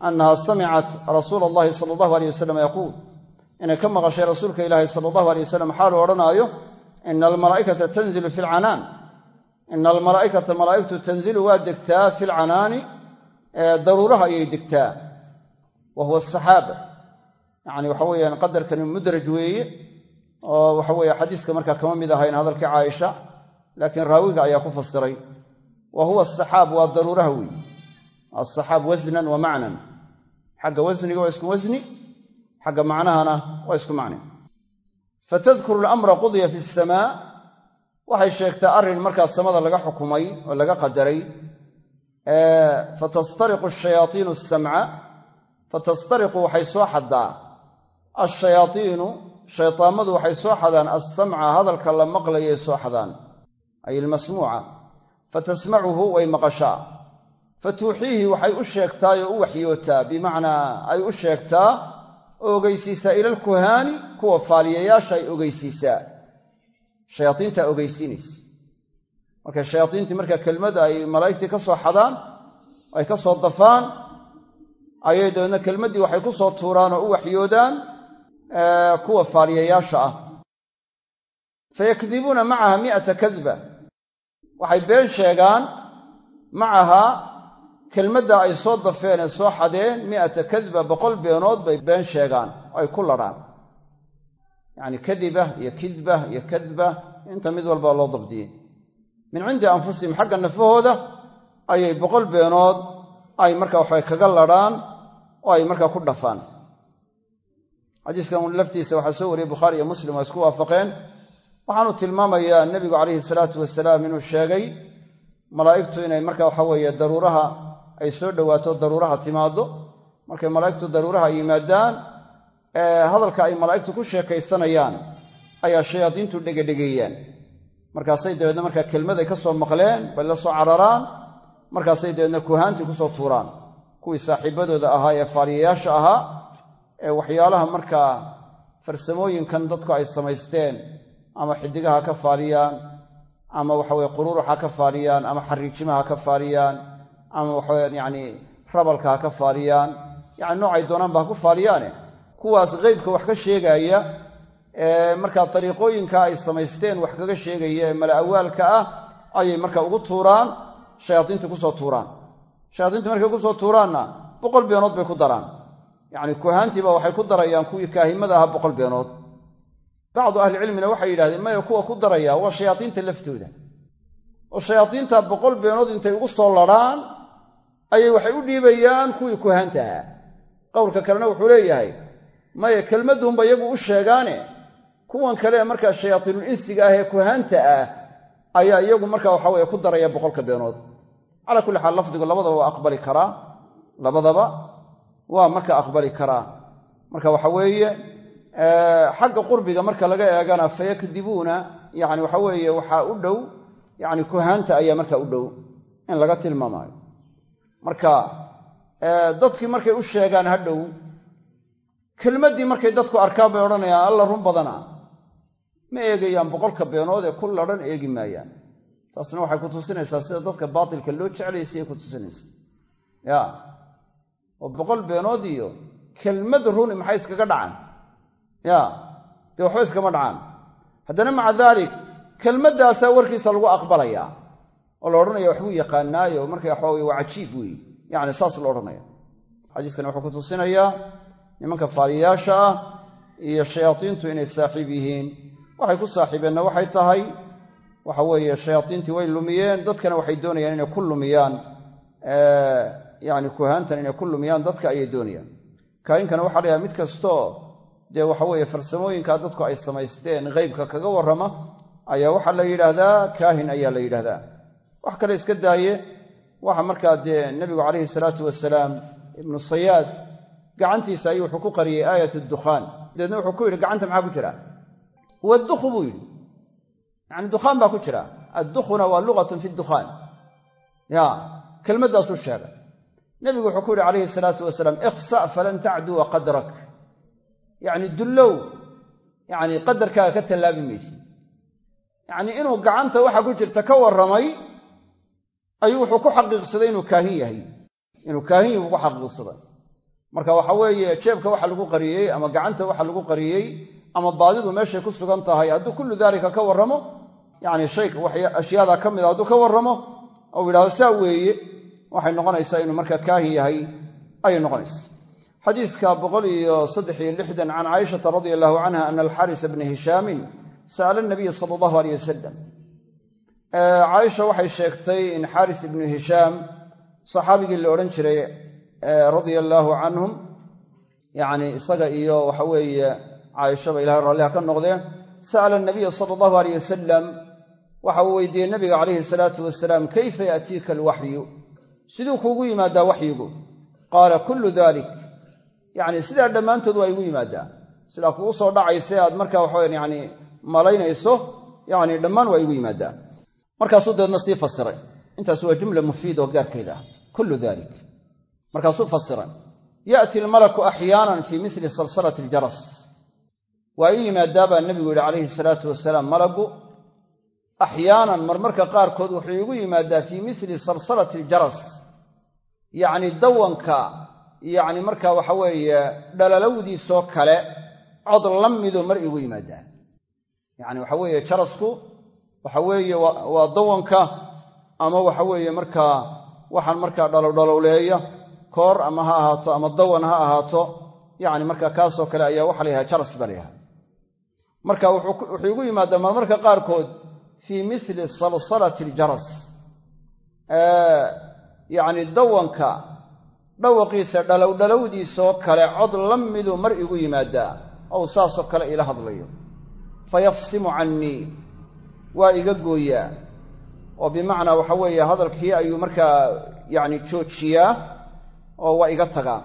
annaha samicat rasuula allahi sala allahu aleyh wasalam yaquul. Inay ka maqashay rasuulka ilaahi sala allahu aleyh wasalam xaaluu odhanaayo ina almalaa'ikata tanzilu fi lcanaan ina almalaa'ikata malaa'igtu tanzilu waa degtaa fi lcanaani daruuraha ayay degtaa wa huwa asaxaaba yacni waxa weeyaan qadarkani mudraj weeye oo waxa weeye xadiiska markaa kama mid ahayn hadalkii caaisha laakiin raawiga ayaa ku fasiray wa huwa asaxaab waa daruuraha weeye asaxaab wasnan wa macnan xagga wasniga waa isku wasni xagga macnahana waa isku macni fatadkuru alamra qudiya fi asamaa waxay sheegtaa arrin markaa samada laga xukumay oo laga qadaray fatastariqu ashayaaiinu asamca fatastariqu waxay soo xaddaa ashayaaiinu shaytaamadu waxay soo xadaan assamca hadalka la maqlayay soo xadaan ay ilmasmuuca fatasmacuhu way maqashaa fatuuxiihi waxay u sheegtaa oo u waxyootaa bimacnaa ay u sheegtaa oo ogeysiisaa ilalkuhaani kuwa faaliyayaasha ay ogeysiisaa shayaaiintaa ogeysiinaysa marka shayaaiintii marka kelmadda ay malaa'igtii ka soo xadaan ay ka soo dafaan ayay dabeedna kelmaddii waxay ku soo tuuraan oo u waxyoodaan kuwa faaliyayaasha ah. Fayakdibuuna macaha mi'ata kadba. Waxay been sheegaan macaha kelmadda ay soo dafeen ee soo xadeen mi'ata kadba boqol beenood bay been sheegaan oo ay ku ladhaan yacni kadiba iyo kidba iyo kadba inta mid walba loo dabdiyey min cindi anfusihim xagga nafahooda ayay boqol beenood ay marka waxay kaga ladhaan oo ay markaa ku dhafaan. Xadiiskan laftiisa waxaa soo wariyey bukhaari iyo muslim waa isku waafaqeen. Waxaanu tilmaamayaa nebigu calayhi salaatu wasalaam inuu sheegay malaa'igtu inay marka waxa weeye daruuraha ay soo dhowaato daruuraha timaaddo. Markay malaa'igtu daruuraha yimaadaan hadalka ay malaa'igtu ku sheekaysanayaan ayaa shayaadiintu dhegedhegeeyaan markaasay dabeedna markaa kelmaday ka soo maqleen bay la soo cararaan. Markaasay dabeedna kuhaantii ku soo tuuraan. Kuwii saaxiibadooda ahaa ee faaliyayaasha ahaa ee waxyaalaha markaa farsamooyinkan dadku ay samaysteen ama xidigaha ka faaliyaan ama waxaweye qururuxa ka faaliyaan ama xariijimaha ka faaliyaan ama waxawe yacni rabalka ha ka faaliyaan yacni noocay doonaanba ha ku faaliyaane kuwaas qeybka wax ka sheegaaya ee markaa dariiqooyinka ay samaysteen wax kaga sheegaya ee mala awaalka ah ayay marka ugu tuuraan shayaadiinta ku soo tuuraan. Shayaadiinta markay ku soo tuuraanna boqol beenood bay ku daraan. Yacni kuhaantiiba waxay ku darayaan kuwii kaahimada ahaa boqol beenood bacdu ahlicilmina waxay yidhahdeen maya kuwa ku daraya waa shayaadiinta laftooda. Oo shayaadiinta boqol beenood intay ugu soo ladhaan ayay waxay u dhiibayaan kuwii kuhaanta qowlka kalena wuxuu leeyahay maya kelmadduunba iyagu u sheegaane kuwan kale markaa shayaatiinul insiga ah ee kuhaanta ah ayaa iyagu marka waxaweye ku daraya boqolka beenood. Calaa kulli xaal lafdigu labadaba waa aqbali karaa labadaba waa marka aqbali karaa. Marka waxa weeye xagga qurbiga marka laga eegana fayakdibuuna yani waxa weeye waxaa u dhow yani kuhaanta ayaa marka u dhow in laga tilmaamaayo marka dadkii markay u sheegaan ha dhow kelmaddii markay dadku arkaan bay odhanayaan alla run badana. Ma eegayaan boqolka beenood ee ku ladhan eegi maayaan. Taasna waxay ku tusinaysaa sida dadka baatilka loo jeclaysayay ku tusinaysa ya. Oo boqol beenood iyo kelmad runi maxay iskaga dhacaan? Ya. Dee waxba iskama dhacaan. Haddana maca daalik kelmaddaasaa warkiisa lagu aqbalayaa oo la odhanaya waxbuu yaqaanaayo marka waxa weye waa cajiib weeye yacni saas la odhanaya. Xadiiskani wuxuu ku tusinayaa nimanka faaliyayaasha ah iyo shayaadiintu inay saaxiib yihiin. Waxay ku saaxiibeenna waxay tahay waxa weeye shayaadiintii way lumiyeen dadkana waxay doonayaan inay ku lumiyaan. Yani kuhaantan inay ku lumiyaan dadka ayay doonayaan. Kaayinkana waxa la yhaha mid kastoo dee waxa weeye farsamooyinkaa dadku ay samaysteen qeybka kaga warrama ayaa waxaa la yidhaahdaa kaahin ayaa la yidhaahdaa wax kale iska daaye. Waxa markaa dee nebigu calayhi salaatu wasalaam ibnu sayaad gacantiisa ayuu wuxuu ku qariyey aayat dukhaan. Dabeedna wuxuu ku yidhi gacanta maxaa ku jira? Huwa dukhu buu yidhi. Yacni dukhaan baa ku jira. Addukhuna waa lugatun fi dukhaan. Ya kelmaddaasuu sheegay. Nebigu wuxuu ku yidhi calayhi salaatu wasalaam ikhsa falan tacduwa qadrak. Yacni dullow yacni qadarkaaga ka tallaabi mayse yacnii inuu gacanta waxa ku jirta ka warramay ayuu wuxuu ku xaqiiqsaday inuu kaahin yahay. Inuu kaahin yahi ku xaqiiqsaday. Marka waxa weeye jeebka waxa lagu qariyey ama gacanta waxa lagu qariyey ama baadidu meeshay ku sugan tahay hadduu kullu daalika ka warramo yacni shay ashyaadaa ka mida hadduu ka warramo ou yidhahdo saa weeye waxay noqonaysaa inuu markaa kaahin yahay ayay noqonaysaa. Xadiiska can caaishata radia allahu canha ana alxaarisa bna hishaamin sa'ala nabiya sala allahu aleyh wasalam caaisha waxay sheegtay in xaaris ibnu hishaam saxaabigii la odhan jiray radia allaahu canhum yacni isaga iyo waxa weeye caaishaba ilahay raalliha ka noqdeen sa'ala nabiya sala allahu aleyh wasalam waxa uu weydiiyey nabiga calayhi salaatu wasalaam kayfa yaatiika alwaxyu siduu kuugu yimaadaa waxyigu. Qaala kullu dalik yacni sidaa dhammaantood waa igu yimaaddaa sidaa kugu soo dhacayse aad markaa waxaweyan yani malaynayso yacni dhammaan waa igu yimaaddaa markaasuu dabeedna sii fasiray. Intaas waa jumla mufiid oo gaarkeeda ah. Kullu dalik markaasuu fasiray. Ya'ti almalaku axyaanan fii misli salsalati aljaras. Waa ii yimaaddaa baa nebigu yidhi calayhi salaatu wasalaam malagu axyaanan marmarka qaarkood wuxuu iigu yimaaddaa fii misli salsalati aljaras. Yacni dawanka yacni markaa waxa weeye dhalalowdiisoo kale cod la mido mar iigu yimaaddaa yacni waxa weeye jarasku waxa weeye waa dawanka ama waxa weeye markaa waxaan markaa dhalowdhalowleeya koor ama ha ahaato ama dawan ha ahaato yacni markaa kaasoo kale ayaa waxa la jaras baa marka wuxuu igu yimaadaa marmarka qaarkood fii misli salsalati aljaras. Yacni dawanka dhawaqiisa dhalowdhalowdiisoo kale cod la miduu mar igu yimaadaa ou saasoo kale ila hadlayo. Fa cannii waa iga gooyaa. Oo bimacnaa waxa weeye hadalkii ayuu markaa yacni joojiyaa oo waa iga tagaa.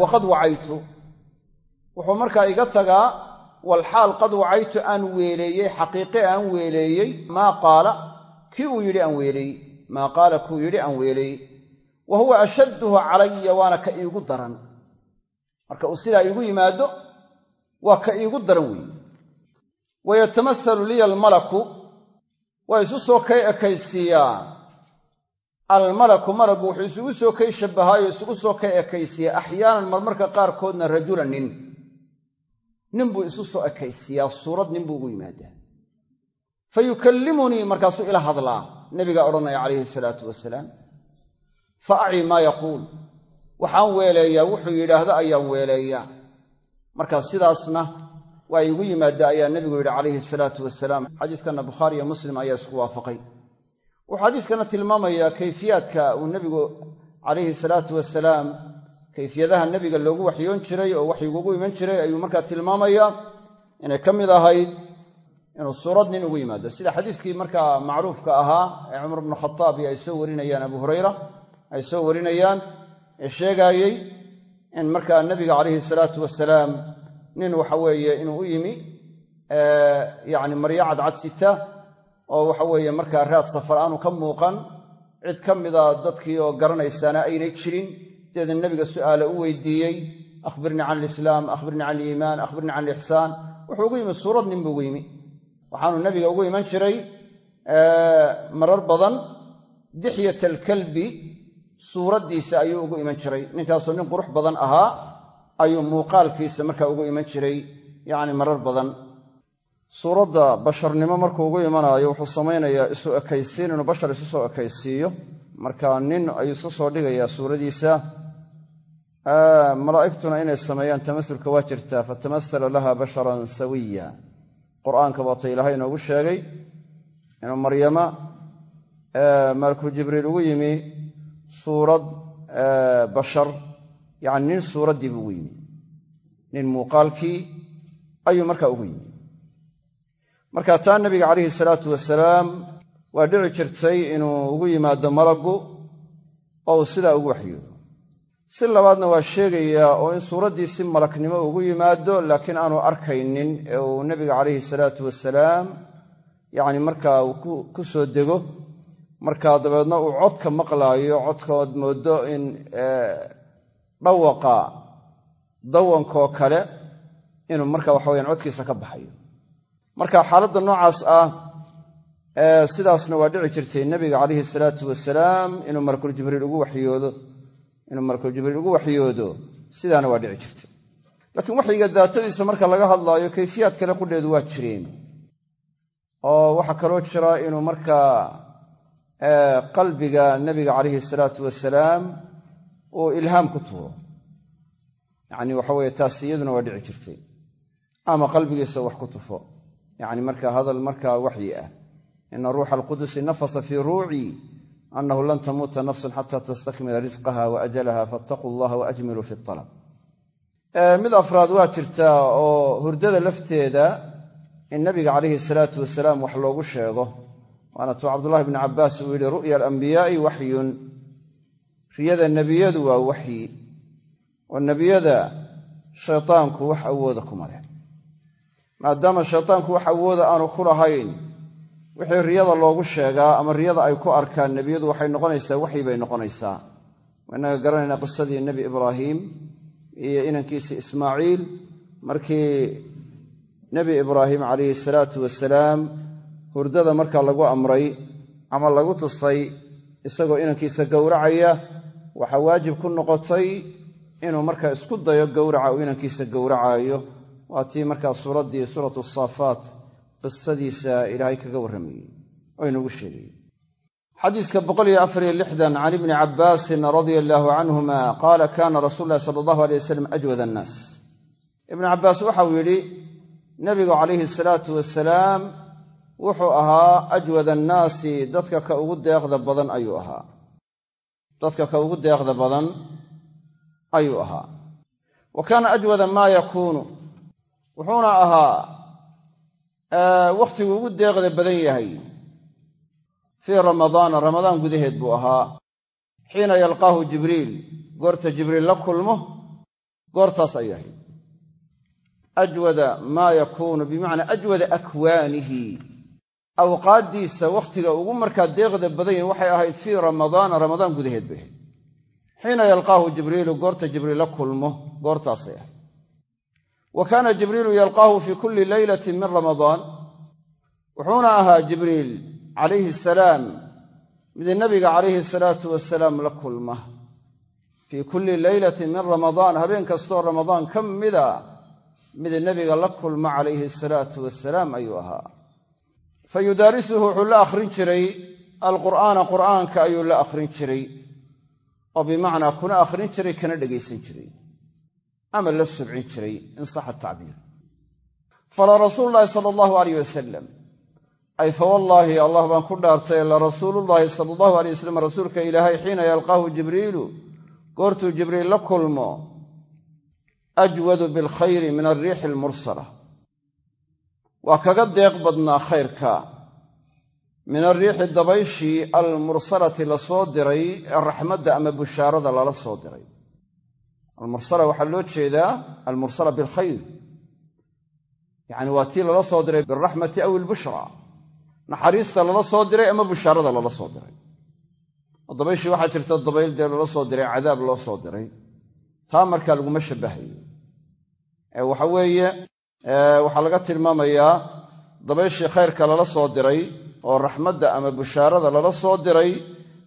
Waqad wacaytu. Wuxuu markaa iga tagaa walxaal qad wacaytu aan weeleeyey xaqiiqe aan weeleeyey maa qaala kii uu yidhi aan weeleeyey maa qaala kuu yidhi aan weeleeyey. Wa huwa ashadduhu calaya waana ka iigu daran. Marka uu sidaa iigu yimaado waa ka iigu daran weeye wayatamasalu liya almalaku waa isu soo kay ekaysiiyaa almalaku malagu wuxuu isugu soo kay shabbahaayo isugu soo kay ekaysiiyaa axyaanan marmarka qaarkoodna rajula nin nin buu isu soo ekaysiiyaa suurad nin buu ugu yimaadaa fa yukallimunii markaasuu ila hadlaa nebigaa odhanaya calayhi salaatu wasalaam fa aci maa yaquul waxaan weeleeyaa wuxuu yidhaahdo ayaan weeleeyaa markaa sidaasna waa iigu yimaada ayaa nebigu yidhi calayhi salaatu wasalaam xadiiskanna bukhaari iyo muslim ayaa isku waafaqay. Wuxuu xadiiskana tilmaamayaa kayfiyaadka uu nebigu calayhi salaatu wasalaam kayfiyadaha nebiga loogu waxyoon jiray oo waxyiguugu iman jiray ayuu markaa tilmaamayaa inay ka mid ahayd inuu suurad nin ugu yimaado. Sida xadiiskii markaa macruufka ahaa ee cumar bnu khataab ay soo warinayaan abu hurayra ay soo warinayaan ee sheegaayey in markaa nebiga calayhi salaatu wasalaam nin waxa weeye inuu u yimi yacni maryo cadcad sita oo waxa weeye markaa raad safar aanu ka muuqan cid ka mida dadkii oo garanaysaana aynay jirin. Deedna nebiga su'aala u weydiiyey akhbirnii can alislaam akhbirnii can aliimaan akhbirnii can alixsaan. Wuxuu ugu yimi suurad nin buu ugu yimi. Waxaanu nebiga ugu iman jiray marar badan dixyat alkalbi suuraddiisa ayuu ugu iman jiray. Ninkaasoo nin qurux badan ahaa ayuu muuqaalkiisa markaa ugu iman jiray yacni marar badan. Suuradda basharnimo markuu ugu imanaayo wuxuu samaynayaa isu ekaysiin inuu bashar isu soo ekaysiiyo. Marka nin ayuu isku soo dhigayaa suuradiisa malaa'igtuna inay sameeyaan tamasulka waa jirtaa fatamahala laha basharan sawiya. Qur'aanka baata ilaahay inoogu sheegay inuu maryama malakul jibriil ugu yimi suurad bashar yacni nin suuraddii buu ugu yimi nin muuqaalkii ayuu markaa ugu yimi marka taa nabiga calayhi salaatu wasalaam waa dhici jirtay inuu ugu yimaado malaggu oo uu sidaa ugu waxyoodo. Si labaadna waa sheegayaa oo in suuraddii si malaknimo ugu yimaado laakiin aanu arkaynin ee uu nebiga calayhi salaatu wasalaam yacni markaa uu ku soo dego. Markaa dabeedna uu codka maqlaayo codkaood mooddo in dhawaqa dawankoo kale inuu marka waxaweyaan codkiisa ka baxayo. Marka xaaladda noocaas ah sidaasna waa dhici jirtay nebiga calayhi salaatu wasalaam inuu malakul jibriil ugu waxyoodo inuu malakul jibriil ugu waxyoodo sidaana waa dhici jirtay. Laakiin waxyiga daatadiisa marka laga hadlaayo kayfiyaad kale qudheedu waa jireen. Oo waxaa kaloo jira inuu markaa qalbiga nebiga calayhi salaatu wasalaam uu ilhaam ku tuuro. Yacni waxa weye taas iyaduna waa dhici jirtay. Ama qalbigiisa wax ku tufo. Yacni marka hadal markaa waxyi ah. Ina ruuxa alqudusi nafasa fii ruucii annahu lan tamuuta nafsun xata tastakmila risqaha wa ajalaha faataquu allaha waajmiluu fi alab mid afraad waa jirtaa oo hurdada lafteeda in nabiga calayhi salaatu wasalaam wax loogu sheego. Waana tuu cabdullahi bni cabbaas uu yidhi ru'ya alambiyaai waxyun riyada nebiyadu waa waxyi oo nebiyada shaytaanku wax awooda kuma leh maadaama shaytaanku wax awooda aanu ku lahayn wixii riyada loogu sheegaa ama riyada ay ku arkaan nebiyadu waxay noqonaysaa waxyi bay noqonaysaa. Innaga garanaynaa qisadii nebi ibraahim iyo inankiisii ismaaciil. Markii nebi ibraahim calayhi salaatu wasalaam hurdada markaa lagu amray ama lagu tusay isagoo inankiisa gowracaya waxaa waajib ku noqotay inuu markaa isku dayo gowraca uu inankiisa gowracaayo. Waa tii markaa suuraddii suuratu saafaat qisadiisa ilaahay kaga warramayey oo inugu sheegayey xadiiska can ibni cabbaasin radia allaahu canhuma qaala kaana rasuulu ulahi sala allahu alay wasalam ajwad annaas. Ibnu cabbaas waxau yidhi nebigu calayhi salaatu wasalaam wuxuu ahaa ajwad annaasi dadka ka ugu deeqda badan ayuu ahaa. Dadka ka ugu deeqda badan ayuu ahaa. Wa kaana ajwada maa yakuunu wuxuuna ahaa wakhtigu ugu deeqda badan yahay. Fii ramadaana ramadaan gudaheed buu ahaa. Xiina yalqaahu jibriil goorta jibriil la kulmo goortaas ayuu ahayd. Ajwada maa yakuunu bimacnaa ajwada akwaanihi awqaaddiisa wakhtiga ugu markaa deeqda badan yahay waxay ahayd fii ramadaana ramadaan gudaheed bay ahayd. Xiina yalqaahu jibriilu goorta jibriil la kulmo goortaasay ahayd. Wa kaana jibriilu yalqaahu fii kulli leylatin min ramadaan. Wuxuuna ahaa jibriil calayhi salaam mid nebiga calayhi salaatu wasalaam la kulma. Fii kulli leylatin min ramadaan habeen kastoo ramadaan ka mida mid nebiga la kulma calayhi salaatu wasalaam ayuu ahaa fa yudaarisuhu wuxuu la akhrin jiray alqur'aana qur'aanka ayuu la akhrin jiray oo bimacnaa kuna akhrin jiray kana dhegaysan jiray ama la subcin jiray in saxa tacbiir fala rasuulu llaahi sala allahu alayh wasalam ay fa wallaahi allah baan ku dhaartay la rasuulullaahi sala allahu alay wasalam rasuulka ilaahay xiina yalqaahu jibriilu goortuu jibriil la kulmo ajwadu bilkhayri min alriixi almursala waa kaga deeq badnaa khayrka. Min alriixi dabayshii almursalati la soo diray ee raxmadda ama bushaarada lala soo diray. Almursala waxaa loo jeedaa almursala bilkhayr. Yacni waa tii lala soo diray bilraxmati aw ilbushra naxariista lala soo diray ama bushaarada lala soo diray. Dabayshii waxaa jirta dabayl dee lala soo diray cadaab loo soo diray. Taa markaa laguma shabbahayo. Ee waxa weeye waxaa laga tilmaamayaa dabayshii khayrka lala soo diray oo raxmadda ama bushaarada lala soo diray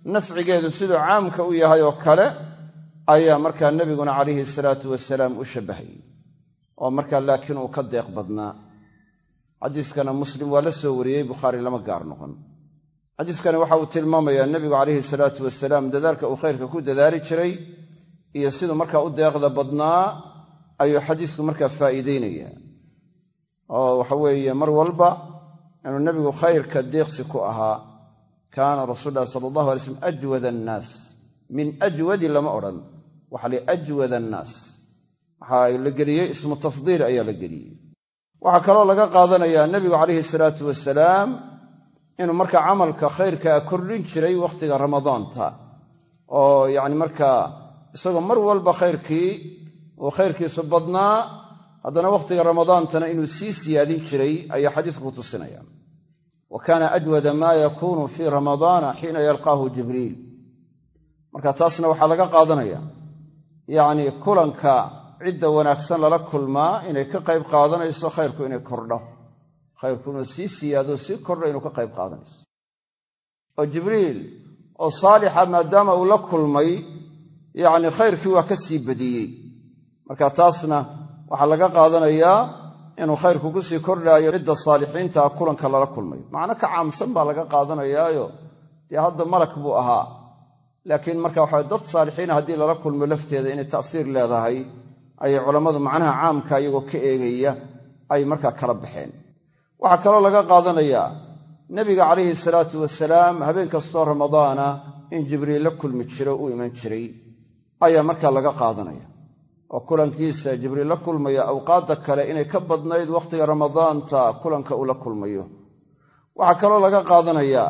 nafcigeedu siduu caamka u yahay oo kale ayaa markaa nebiguna calayhi salaatu wasalaam u shabbahayey oo markaa laakiin uu ka deeq badnaa. Xadiiskana muslim waa la soo wariyey bukhaari lama gaar noqon. Xadiiskani waxa uu tilmaamayaa nebigu calayhi salaatu wasalaam dadaalka uu khayrka ku dadaali jiray iyo siduu markaa u deeqda badnaa ayuu xadiisku markaa faa'iideynaya oo waxa weeye mar walba inuu nebigu khayrka deeqsi ku ahaa kaana rasuul lahi sala allahu alay slam ajwad annaas. Min ajwadi lama odhan waxa li ajwad annaas. Waxaa la geliyey ismu tafdiil ayaa la geliyey. Waxaa kaloo laga qaadanayaa nebigu calayhi salaatu wasalaam inuu markaa camalka khayrkaa kordhin jiray wakhtiga ramadaanta oo yacni markaa isagoo mar walba khayrkii uu khayrkiisu badnaa haddana wakhtiga ramadaantana inuu sii siyaadin jiray ayaa xadiisku tusinaya. Wa kaana ajwada maa yakuunu fii ramadaana xiina yalqaahu jibriil. Marka taasna waxaa laga qaadanaya yacni kulanka cidda wanaagsan lala kulmaa inay ka qayb qaadanayso khayrku inay kordho. Khayrku inuu sii siyaado sii kordho inuu ka qayb qaadanayso. Oo jibriil oo saalixa maadaama uu la kulmay yacni khayrkii waa ka sii badiyey. Marka taasna waxaa laga qaadanayaa inuu khayrku ku sii kordhaayo cidda saalixiintaa kulanka lala kulmayo. Macno ka caamsan baa laga qaadanayaayo. Dee hadda malak buu ahaa. Laakiin marka waxa dad saalixiina haddii lala kulmo lafteeda inay ta'siir leedahay ayay culammadu macnaha caamka iyagoo ka eegaya ay markaa kala baxeen. Waxaa kaloo laga qaadanayaa nebiga calayhi salaatu wasalaam habeen kastoo ramadaana in jibriil la kulmi jiro u iman jiray ayaa markaa laga qaadanaya oo kulankiisa jibriil la kulmaya awqaadda kale inay ka badnayd wakhtiga ramadaanta kulanka uu la kulmayo. Waxaa kaloo laga qaadanayaa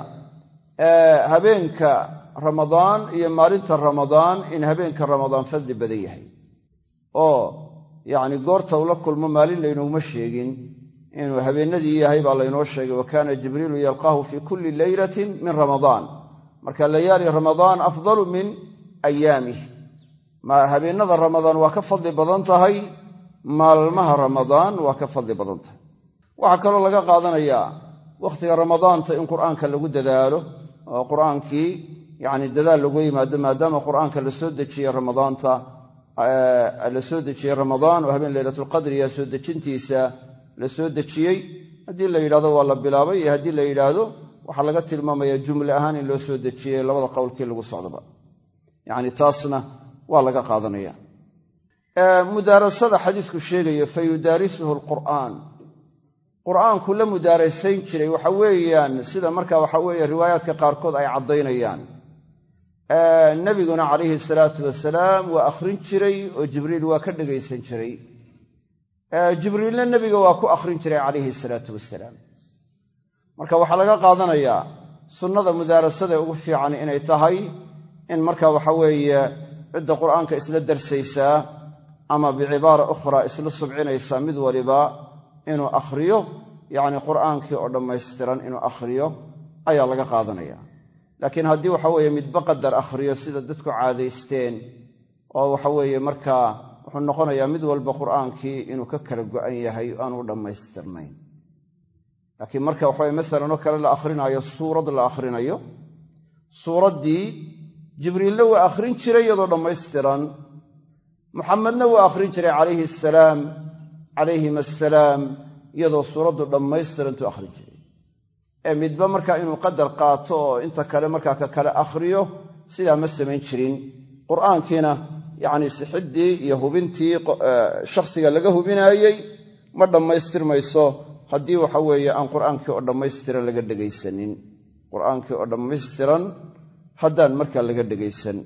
habeenka ramadaan iyo maalinta ramadaan in habeenka ramadaan fadli badan yahay. Oo yacni goorta uu la kulmo maalin laynooguma sheegin. Inuu habeennadii yahay baa laynoo sheegay wa kaana jibriilu yalqaahu fii kulli leylatin min ramadaan. Marka layaali ramadaan afdalu min ayaamih habeennada ramadaan waa ka fadli badan tahay maalmaha ramadaan waa ka fadli badan tahay. Waxaa kaloo laga qaadanayaa wakhtiga ramadaanta in qur'aanka lagu dadaalo oo qur'aankii yacni dadaal lagu yimaado maadaama qur'aanka la soo dejiyey ramadaanta la soo dejiyey ramadaan oo habeen leylatulqadriya soo dejintiisa la soo dejiyey haddii la yidhahdo waa la bilaabay iyo haddii la yidhaahdo waxaa laga tilmaamaya jumle ahaan in loo soo dejiyey labada qowlkii lagu socdaba yacni taasna waa laga qaadanaya. Mudaarasada xadiisku sheegayo fa yudaarisuhu alqur'aan. Qur'aanku la mudaarasayn jiray waxa weeyaan sida marka waxa weeye riwaayaadka qaarkood ay caddaynayaan. Nebiguna calayhi salaatu wasalaam waa akhrin jiray oo jibriil waa ka dhegaysan jiray. Jibriilna nebiga waa ku akhrin jiray calayhi salaatu wasalaam. Marka waxaa laga qaadanayaa sunnada mudaarasada ugu fiican inay tahay in marka waxa weeye cidda qur'aanka isla darsaysaa ama bicibaara ukhraa isla subcinaysaa mid waliba inuu akhriyo yacni qur'aankii oo dhammaystiran inuu akhriyo ayaa laga qaadanaya. Laakiin haddii waxa weeye midba qadar akhriyo sida dadku caadaysteen oo waxa weeye markaa wuxuu noqonayaa mid walba qur'aankii inuu ka kala go'an yahay aanu dhammaystirnayn. Laakiin marka waxaweye masalan oo kale la akhrinayo suurad la akhrinayo suuraddii jibriilna waa akhrin jiray iyadoo dhammaystiran. Muxamedna waa akhrin jiray calayhi asalaam calayhim assalaam iyadoo suuraddu dhammaystirantuu akhrin jiray. Ee midba markaa inuu qadar qaato oo inta kale markaa ka kale akhriyo sidaa ma samayn jirin. Qur'aankiina yacni sixiddii iyo hubintii shakhsiga laga hubinaayey ma dhammaystirmayso. Haddii waxa weeye aan qur'aankii oo dhammaystiran laga dhegaysanin qur'aankii oo dhammaystiran haddaan markaa laga dhegaysan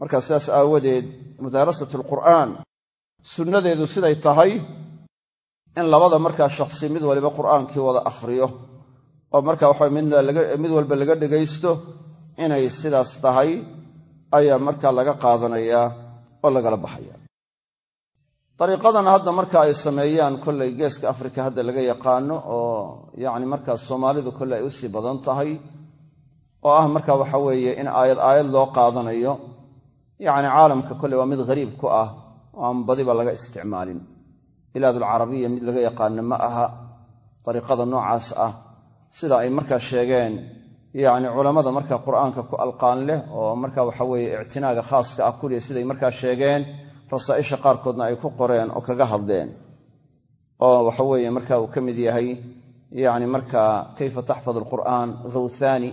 markaa sidaas aawadeed mudaarasat alqur'aan sunnadeedu siday tahay in labada markaa shakhsi mid waliba qur'aankii wada akhriyo oo marka waxa mid walba laga dhegaysto inay sidaas tahay ayaa markaa laga qaadanayaa oo lagala baxaya. Dariiqadan hadda marka ay sameeyaan kollay geeska afrika hadda laga yaqaano oo yacni markaa soomaalidu kolley ay u sii badan tahay oo ah marka waxa weeye in aayad aayad loo qaadanayo yacni caalamka kolley waa mid ghariib ku ah oo aan badiba laga isticmaalin. Bilaadulcarabiya mid laga yaqaano ma aha dariiqada noocaas ah. Sida ay markaa sheegeen yacni culammada marka qur'aanka ku alqaan leh oo marka waxa weeye ictinaaga khaaska ah kuliya siday markaa sheegeen rasaa'isha qaarkoodna ay ku qoreen oo kaga hadleen. Oo waxa weeye marka uu ka mid yahay yacni markaa kayfa taxfad alqur'aan khawthaani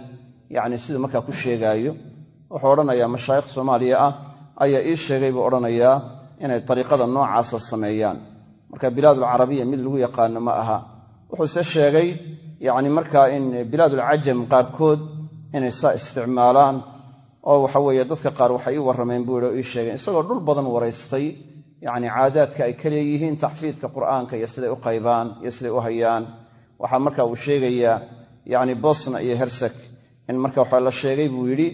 yacni siduu markaa ku sheegaayo wuxuu odhanayaa mashaayikh soomaaliya ah ayaa ii sheegay buu odhanayaa inay dariiqada noocaasa sameeyaan. Marka bilaadulcarabiya mid lagu yaqaano ma aha. Wuxuuse sheegay yacni markaa in bilaadulcajam qaarkood inay saa isticmaalaan oo waxa weeye dadka qaar waxay ii warrameen buu yidhi oo ii sheegeen isagoo dhul badan waraystay yacni caadaadka ay ka leeyihiin taxfiidka qur'aanka iyo siday u qaybaan iyo siday u hayaan. Waxaa marka uu sheegayaa yacni bosna iyo hersek in marka waxa la sheegay buu yidhi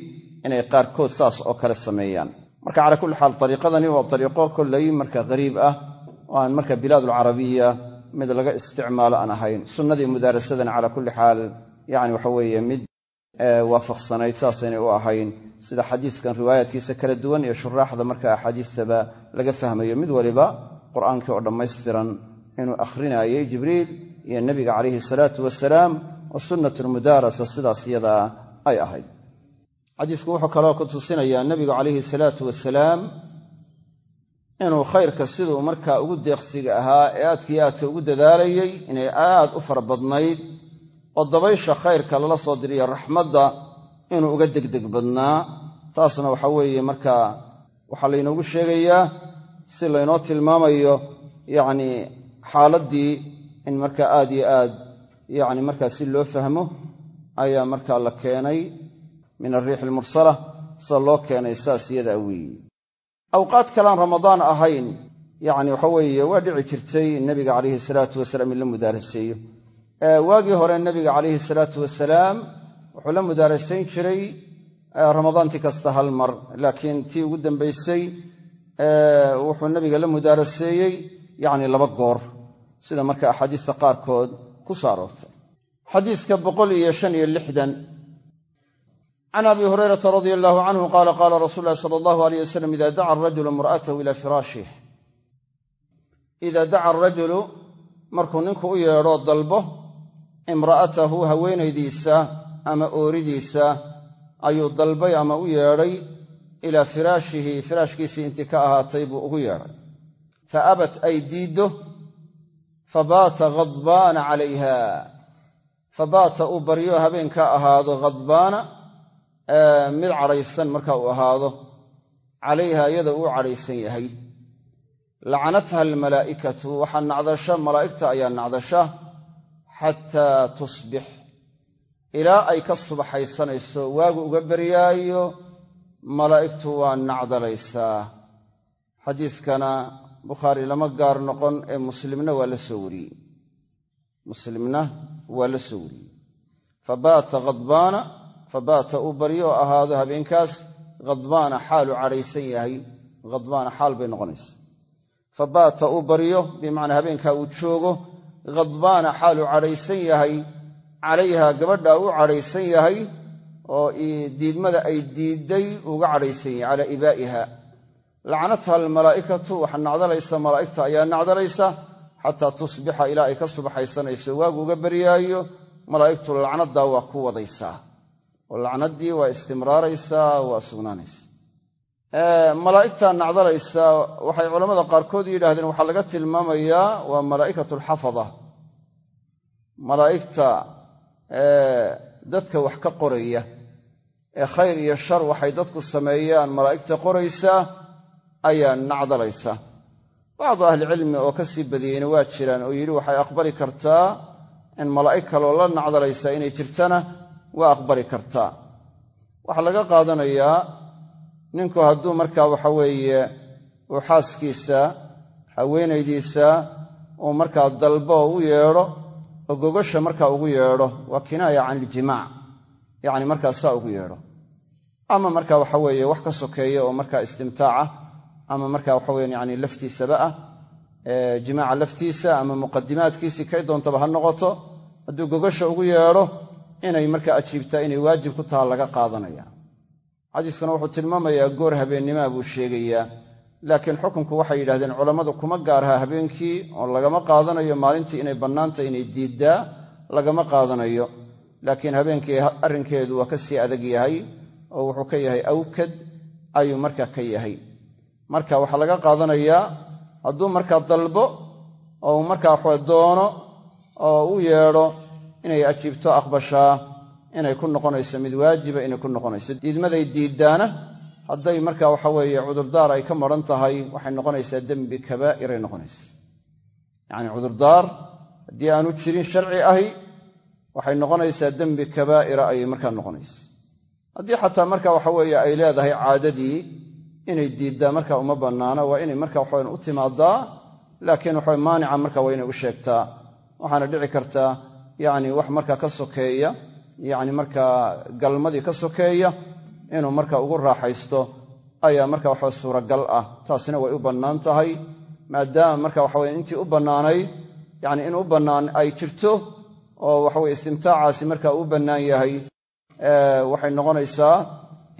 inay qaarkood saas oo kale sameeyaan. Marka calaa kulli xaal ariiqadani waa ariiqo kollay marka hariib ah oo aan marka bilaadulcarabiya mid laga isticmaalo aan ahayn. Sunnadii mudaarasadana calaa kulli xaal yani waxa weeye mid waafaqsanayd saasaynay u ahayn. Sida xadiiskan riwaayaadkiisa kala duwan iyo shuraaxda marka axaadiistaba laga fahmayo mid waliba qur'aankii oo dhammaystiran inuu akhrinayay jibriil iyo nebiga calayhi salaatu wasalaam oo sunnat lmudaarasa sidaas iyadaa ay ahayd. Xadiisku wuxuu kaloo ku tusinayaa nebigu calayhi salaatu wasalaam inuu khayrka siduu markaa ugu deeqsiga ahaa ee aadkii aadka ugu dadaalayay inay aad u fara badnayd oo dabaysha khayrka lala soo diriyo raxmadda inuu uga degdeg badnaa. Taasna waxa weeye markaa waxaa laynoogu sheegayaa si laynoo tilmaamayo yacni xaaladdii in markaa aad yo aad yacni markaa si loo fahmo ayaa markaa la keenay min alriix almursala sida loo keenay saas iyadaa weeye. Awqaad kalaan ramadaan ahayn yacni waxa weeye waa dhici jirtay nebiga calayhi salaatu wasalaam in la mudaaraseeyo waagii hore nebiga calayhi salaatu wasalaam wuxuu la mudaarasayn jiray ramadaantii kasta hal mar. Laakiin tii ugu dambaysay wuxuu nebiga la mudaaraseeyey yacni laba goor. Sida marka axaadiista qaarkood ku soo aroortay boqol iyo shan iyo lixdan. Can abi hurayrata radia allahu canhu qaala qaala rasuulu ulahi sala allahu aleyh wasalam ida daca arajulu imra'atahu ila firaashih ida daca arajulu markuu ninku u yeedho dalbo imra'atahu haweenaydiisa ama ooridiisa ayuu dalbay ama u yeedhay ilaa firaashihi. Firaashkiisii intii ka ahaatay buu ugu yeedhay. Fa abat ay diiddo fabaata khadbaana calayha fabaata uu baryo habeenka ahaado khadbaana mid cadhaysan marka uu ahaado calayha iyada uu cadhaysan yahay. lacanatha almalaa'ikatu waxaa nacdasha malaa'igta ayaa nacdasha xataa tusbix ilaa ay ka subaxaysanayso waagu uga beryaayo malaa'igtu waa nacdalaysaa xadiidkana bukhaari lama gaar noqon ee muslimna waa la soo wariyey. Muslimna waa la soo wariyey. Fabaata khadbaana fabaata uu baryo oo ahaado habeenkaas khadbaana xaalu cadhaysan yahay. Khadbaana xaal bay noqonaysa fabaata uu baryo bimacnaa habeenkaa uu joogo khadbaana xaalu cadhaysan yahay. Calayha gabadhaa uu cadhaysan yahay oo diidmada ay diidday uga cadhaysan yahay calaa ibaa'iha lacanatha almalaa'ikatu waxaa nacdalaysa malaa'igta ayaa nacdalaysa xataa tusbixa ilaa ay ka subaxaysanayso. Waagu uga beryaayo malaa'igtu lacnaddaa waa ku wadaysaa oo lacnaddii waa istimraaraysaa waa sugnaanaysa. Malaa'igta nacdalaysa waxay culammada qaarkood yidhaahdeen waxaa laga tilmaamayaa waa malaa'ikatu alxafada malaa'igta dadka wax ka qoraya ee khayr iyo shar waxay dadku sameeyaan malaa'igta qoraysaa ayaa nacdalaysa. Bacdu ahlicilmi oo ka sii badiyeyna waa jiraan oo yidhi waxay aqbali kartaa in malaa'ig kaloo la nacdalaysa inay jirtana waa aqbali kartaa. Waxaa laga qaadanayaa ninku hadduu markaa waxa weeye uu xaaskiisa haweenaydiisa uu markaa dalbo u yeedho oo gogasha markaa ugu yeedho waa kinaaya can iljimaac yacni markaa saa ugu yeedho. Ama marka waxa weeye wax ka sokeeya oo markaa istimtaaca ama marka waxa weyan yani laftiisaba ah jimaaca laftiisa ama muqadimaadkiisii kay doontaba ha noqoto hadduu gogasha ugu yeedho inay markaa ajiibtaa inay waajib ku taha laga qaadanaya. Xadiiskuna wuxuu tilmaamayaa goor habeennimaa buu sheegayaa. Laakiin xukunku waxay yidhahdeen culammadu kuma gaaraha habeenkii oo lagama qaadanayo maalintii inay bannaanta inay diiddaa lagama qaadanayo. Laakiin habeenkii arrinkeedu waa ka sii adag yahay oo wuxuu ka yahay awkad ayuu markaa ka yahay marka waxaa laga qaadanayaa hadduu markaa dalbo oo uu markaa waxawe doono oo u yeedho inay ajiibto aqbashaa inay ku noqonayso mid waajiba inay ku noqonayso diidmaday diiddaana hadday marka waxa weeye cudurdaar ay ka maran tahay waxay noqonaysaa dembi kabaa'iray noqonaysa. Yacni cudurdaar haddii aanu jirin sharci ahi waxay noqonaysaa dembi kabaa'ira ayay markaa noqonaysa. Haddii xataa marka waxa weeye ay leedahay caadadii inay diiddaa marka uma bannaana waa inay marka waxawan u timaadaa laakiin waxa maanica marka waa inay u sheegtaa. Waxaana dhici kartaa yacni wax markaa ka sokeeya yacni markaa galmadii ka sokeeya inuu marka ugu raaxaysto ayaa marka waxa suuragal ah. Taasina way u bannaan tahay maadaama marka waxaweye intii u bannaanayd yacni in u bannaan ay jirto oo waxaweye istimtaacaasi marka u bannaan yahay waxay noqonaysaa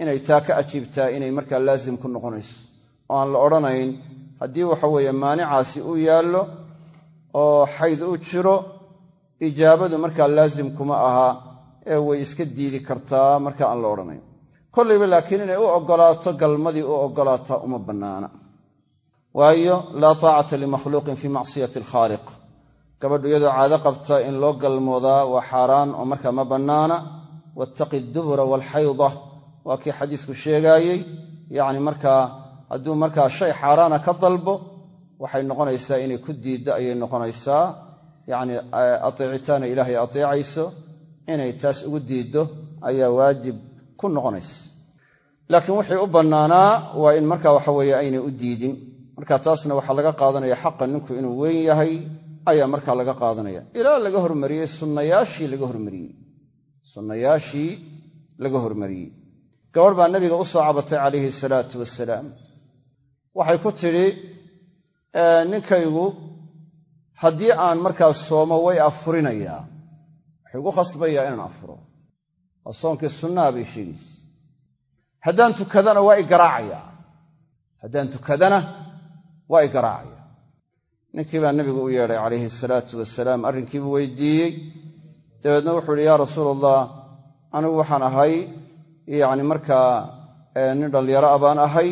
inay taa ka ajiibtaa inay markaa laazim ku noqonayso. Oo aan la odhanayn haddii waxaweeye maanicaasi uu yaallo oo xayd u jiro ijaabadu markaa laazim kuma aha ee way iska diidi kartaa marka aan la odhanayn. Kollayba laakiin inay u oggolaato galmadii u oggolaataa uma bannaana. Waayo laa taacata limakhluuqin fii macsiyati alkhaaliq. Gabadhu iyadoo caado qabta in loo galmoodaa waa xaaraan oo markaa ma bannaana. Wattaqi dubura waalxayda waa kii xadiisku sheegaayey yacni markaa hadduu markaa shay xaaraana ka dalbo waxay noqonaysaa inay ku diiddo ayay noqonaysaa. Yacni ateecitaana ilaahay ateecayso inay taas ugu diiddo ayaa waajib ku noqonaysa. Laakiin wixii u bannaanaa waa in marka waxa weeye aynay u diidin. Marka taasna waxaa laga qaadanaya xaqa ninku inuu weyn yahay ayaa markaa laga qaadanaya. Ilaa laga hormariyey sunnayaashii laga hormariyey. Sunnayaashii laga hormariyey gabadh baa nabiga u soo cabatay calayhi salaatu wasalaam waxay ku tidhi ninkaygu haddii aan markaa soomo way afurinayaa. Wuxuu igu khasbayaa inaan afuro. Waa soonkii sunnaha bay sheegaysa haddaan tukadana waa i garaacayaa. Haddaan tukadana waa i garaacaya ninkii baa nebigu u yeedhay calayhi salaatu wasalaam arrinkiibuu weydiiyey. Dabeedna wuxuu ihi yaa rasuul allah anigu waxaan ahay yacni markaa nin dhallinyaro ah baan ahay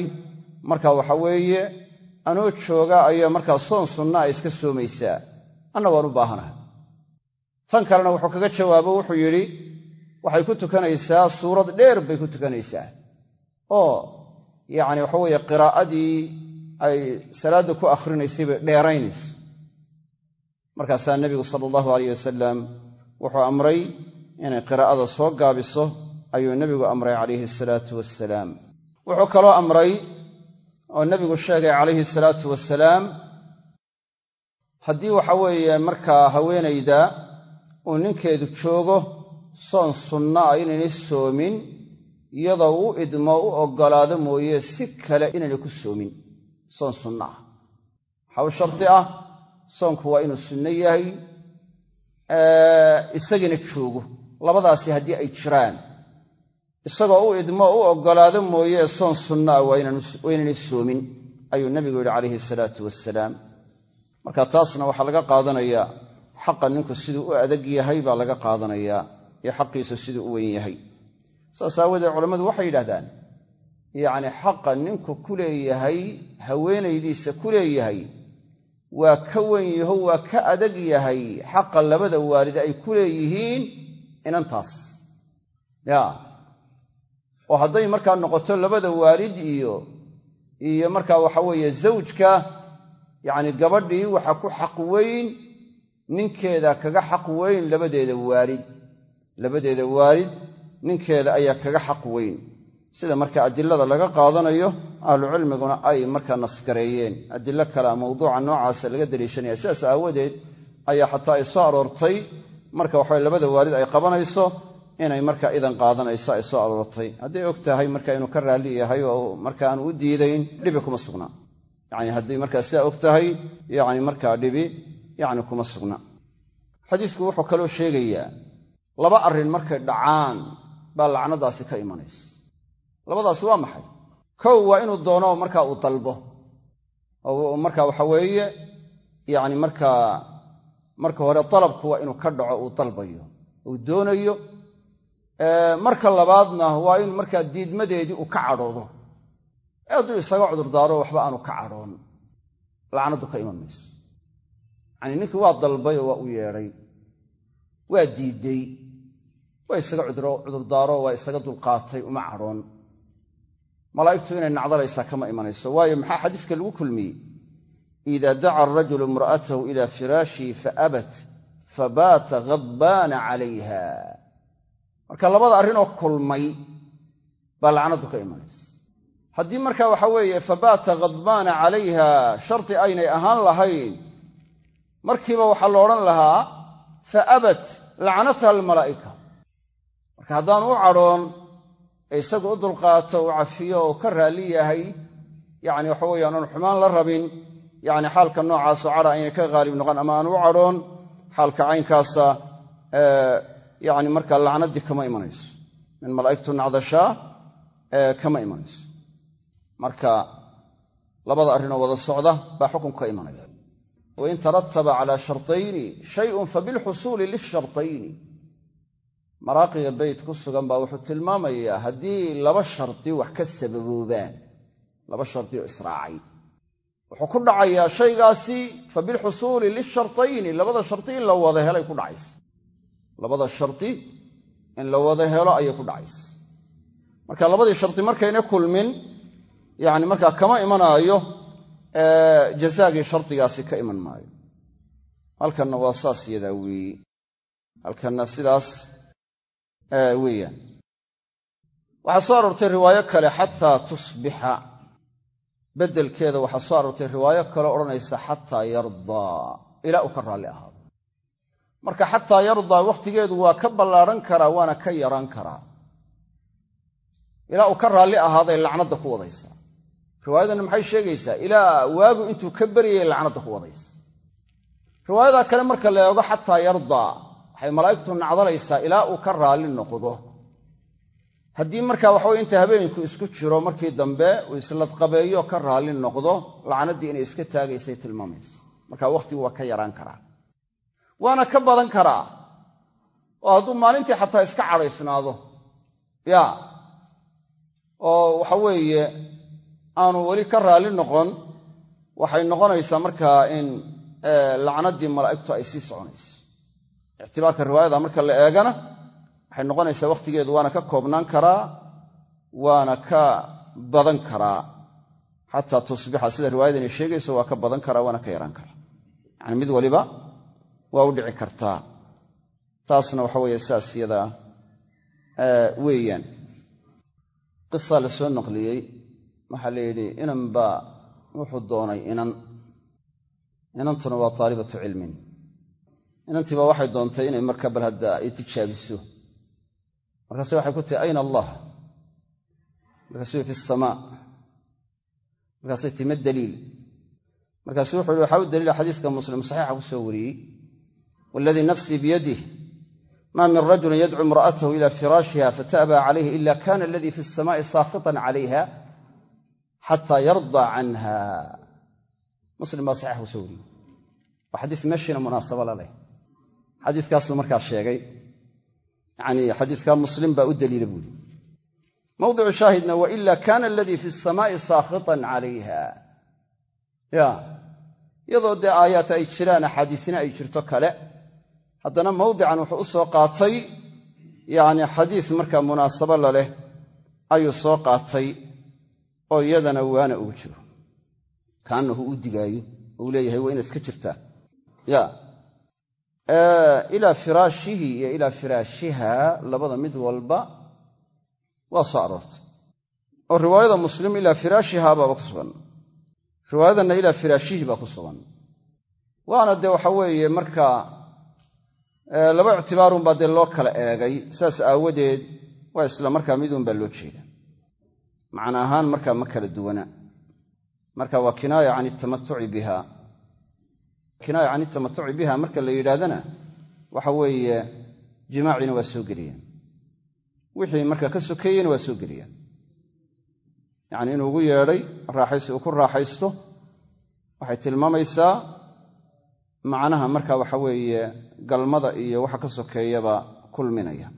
marka waxa weeye anoo jooga ayaa markaa soon sunna a iska soomaysaa. Anna waan u baahanahay. Tan kalena wuxuu kaga jawaabo wuxuu yidhi waxay ku tukanaysaa suurad dheer bay ku tukanaysaa. Oo yacni waxa weeye qiraa'adii ay salaadda ku akhrinaysay bay dheeraynaysa markaasaa nebigu sala allahu alayh wasalam wuxuu amray inay qiraa'ada soo gaabiso ayuu nebigu amray calayhi salaatu wasalaam wuxuu kaloo amray oo nebigu sheegay calayhi salaatu wasalaam haddii waxa weeye markaa haweenayda uu ninkeedu joogo soon sunna ah inaynay soomin iyadoo u idmo u oggolaado mooye si kale inaynay ku soomin. Soon sunna ah. Shardi ah soonku waa inuu sunno yahay isagina joogo. Labadaasi haddii ay jiraan isagoo u idmo u oggolaado mooye soon sunna ah waa inaynay soomin ayuu nebigu yidhi calayhi salaatu wasalaam marka taasna waxaa laga qaadanayaa xaqa ninku siduu u adag yahay baa laga qaadanayaa iyo xaqiisu siduu u weyn yahay. Saas aawadeed culammadu waxay yidhahdaan yacni xaqa ninku ku leeyahay haweenaydiisa ku leeyahay waa ka wen yaho waa ka adag yahay xaqa labada waalid ay ku leeyihiin inantaas. Ya oo hadday markaa noqoto labada waalid iyo iyo markaa waxa weeye zawjka yacni gabadhii waxa ku xaq weyn ninkeeda kaga xaq weyn labadeeda waalid. Labadeeda waalid ninkeeda ayaa kaga xaq weyn. Sida marka adilada laga qaadanayo ahlucilmiguna ay markaa nasgareeyeen. Adilo kale mawduuca noocaasa laga daliishanaya sidaas aawadeed ayaa xataa ay soo aroortay. Marka waxa labada waalid ay qabanayso inay marka idan qaadanayso ay soo aroortay. Hadday og tahay marka inuu ka raalli yahay oo marka aanu u diidayn dhibi kuma sugna. Yani hadday markaa sidaa og tahay yani markaa dhibi yani kuma sugna. Xadiisku wuxuu kaloo sheegayaa laba arrin markay dhacaan baa lacnadaasi ka imanaysa. Labadaasi waa maxay? Kow waa inuu doono markaa uu dalbo. Marka waxa weeye yacni markaa marka hore dalabku waa inuu ka dhaco uu dalbayo. Uu doonayo marka labaadna waa in markaa diidmadeedii uu ka cadhoodo. Ee hadduu isaga cudurdaaro waxba aanu ka cadhoon. Lacnadu ka iman mayso yacanii ninkii waa dalbay waa u yeedhay. Waa diidday waa isaga cudurdaaro waa isaga dulqaatay uma cadhoon. Malaa'igtu inay nacdalaysaa kama imanayso. Waayo maxaa xadiiska lagu kulmiyey? Ida daca arajulu imra'atahu ila firaashihi faabat fabaata ghadbaana calayha marka labada arrinoo kulmay baa lacnaddu ka imanaysa. Haddii marka waxa weeye fabaata khadbaana calayha shardi aynay ahaan lahayn markiiba waxaa la odhan lahaa fa abat lacnatha almalaa'ika. Marka haddaanu u cadhoon isagu u dulqaato u cafiyo oo ka raalli yahay yacni waxa weeyaan oon xumaan la rabin yacni xaalka noocaasoo cadha aynay ka haalib noqon. Ama aanu u cadhoon xaalka caynkaasa yacni marka lacnaddii kama imanayso. Min malaa'igtu nacdashaa kama imanayso. Marka labada arrinoo wada socda baa xukunka ka imanaya. Wain tarataba calaa shartayni shayun fabilxusuuli lishartayni maraaqiga beyt ku sugan baa wuxuu tilmaamayaa haddii laba shardi wax ka sababoobaan laba shardi oo israacay. Wuxuu ku dhacayaa shaygaasi fabilxusuuli lishartayni labada shardi in la wada helay ku dhacaysa labada shardi in la wada helo ayay ku dhacaysa. Marka labadii shardi markayna kulmin yacni markaa kama imanaayo jazaagii shardigaasi ka iman maayo. Halkanna waa saas yadaa weeye. Halkanna sidaas weeyaan. Waxaa soo aroortay riwaayo kale xataa tusbixa. Beddelkeeda waxaa soo aroortay riwaayo kale odhanaysa xataa yardaa. Ilaa uu ka raalli ahaado marka xataa yardaa wakhtigeedu waa ka ballaadhan karaa waana ka yaraan karaa. Ilaa uu ka raalli ahaaday lacnadda ku wadaysa. Riwaayadanna maxay sheegaysaa? Ilaa waagu intuu ka beryayay lacnadda ku wadaysa. Riwaayadaa kale marka la eego xataa yardaa waxay malaa'igtu nacdalaysaa ilaa uu ka raalli noqdo. Haddii markaa waxaweye inta habeenku isku jiro markii dambe uu isladqabeeyo ka raalli noqdo lacnaddii inay iska taagaysay tilmaamaysa. Marka wakhtigu waa ka yaraan karaa waana ka badan karaa. Oo hadduu maalintii xataa iska cadhaysnaado. Ya. Oo waxa weeye aanu weli ka raalli noqon waxay noqonaysaa markaa in lacnaddii malaa'igtu ay sii soconayso. Ictibaarka riwaayada marka la eegana waxay noqonaysaa wakhtigeedu waana ka koobnaan karaa waana ka badan karaa. Xataa tusbixa sida riwaayadani sheegayso waa ka badan karaa waana ka yaraan karaa. Yacani mid waliba waa u dhici kartaa. Taasna waxa weeye saas yadaa weeyaan. Qisaa la soo naqliyey waxaa la yidhi inan baa wuxuu doonay inan. Inantuna waa taalibatu cilmin. Inantii baa waxay doontay inay marka bal hadda ay tijaabiso. Markaase waxay ku tihi ayna allah? Markaasuu fi samaa markaasay tii ma daliil. Markaasu wuxu uhi waxaa u daliila xadiiska muslim saxiixa ku soo wariyey waladii nafsii biyadih ma min rajulin yadcu imra'atahu ila firaashiha fata'baa calayhi ila kana aladii fi samaa'i saakitan calayha xataa yardaa canha muslim baa saxiixa ku soo wariyey waa xadiis meeshiina munaasabo la leh xadiiskaasuu markaa sheegay yanii xadiiskaa muslim baa u daliila buuri mawdicu shaahidna waila kana aladii fi samaa'i saakhitan calayha ya iyadoo dee aayaat ay jiraan axaadiisina haddana mawdican wuxuu u soo qaatay yacni xadiis markaa munaasabo la leh ayuu soo qaatay oo iyadana waana ugu jiro. Kaanahu u digaayo ou leeyahay waa inaad iska jirtaa. Ya. Ilaa firaashihi iyo ilaa firaashiha labada mid walba waa soo aroortay. Oo riwaayada muslim ilaa firaashiha baaba ku sugan. Riwaayadanna ilaa firaashihi baa ku sugan. Waana dee waxa weeye markaa laba ictibaarunbaa dee loo kala eegay. Saas aawadeed waa isla markaa midun baa loo jeeda. Macna ahaan markaa ma kala duwana. Marka waa kinaaya can itamatuci biha kinaaya can itamatuci biha marka la yidhahdana waxa weeye jimaacina waa soo geliyaan. Wixii marka ka sokeeyena waa soo geliyaan. Yacni inuu ugu yeedhay raaxaysi uu ku raaxaysto waxay tilmaamaysaa macnaha marka waxa weeye galmada iyo waxa ka sokeeyaba kulminaya.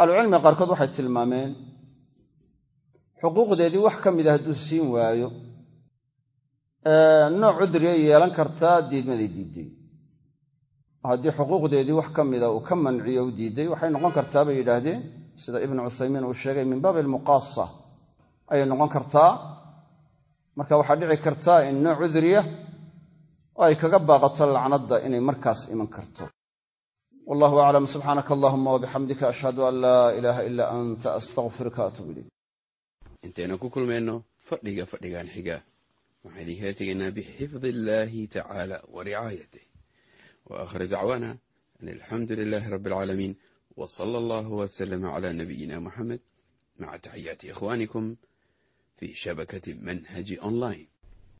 Ahlucilmiga qaarkood waxay tilmaameen xuquuqdeedii wax ka mida hadduu siin waayo nooc cudriyay yeelan kartaa diidmaday diidday haddii xuquuqdeedii wax ka mida uu ka manciyo u diidday waxay noqon kartaa bay yidhaahdeen sida ibnu cuthaymiin uu sheegay min baabi almuqaasa. Ayay noqon kartaa. Marka waxaa dhici karta in nooc cudriya oo ay kaga baaqato lacnadda inay markaas iman karto. Wallahu aclam subxaanaka allahuma wabixamdika ashhadu an laa ilaaha ilaa anta astaqfiruka atuub ilayk. Intaynu ku kulmayno fadhiga fadhigan xiga. Waxaan idinkala tegaynaa bixifdi illaahi tacaala wa ricaayatih wa dacwaana an alxamdu lilaahi rabbi alcaalamiin sala allahu wasalama calaa nabiyina muxamed maca taxiyaati ikhwaanikum fi shabakati manhaji online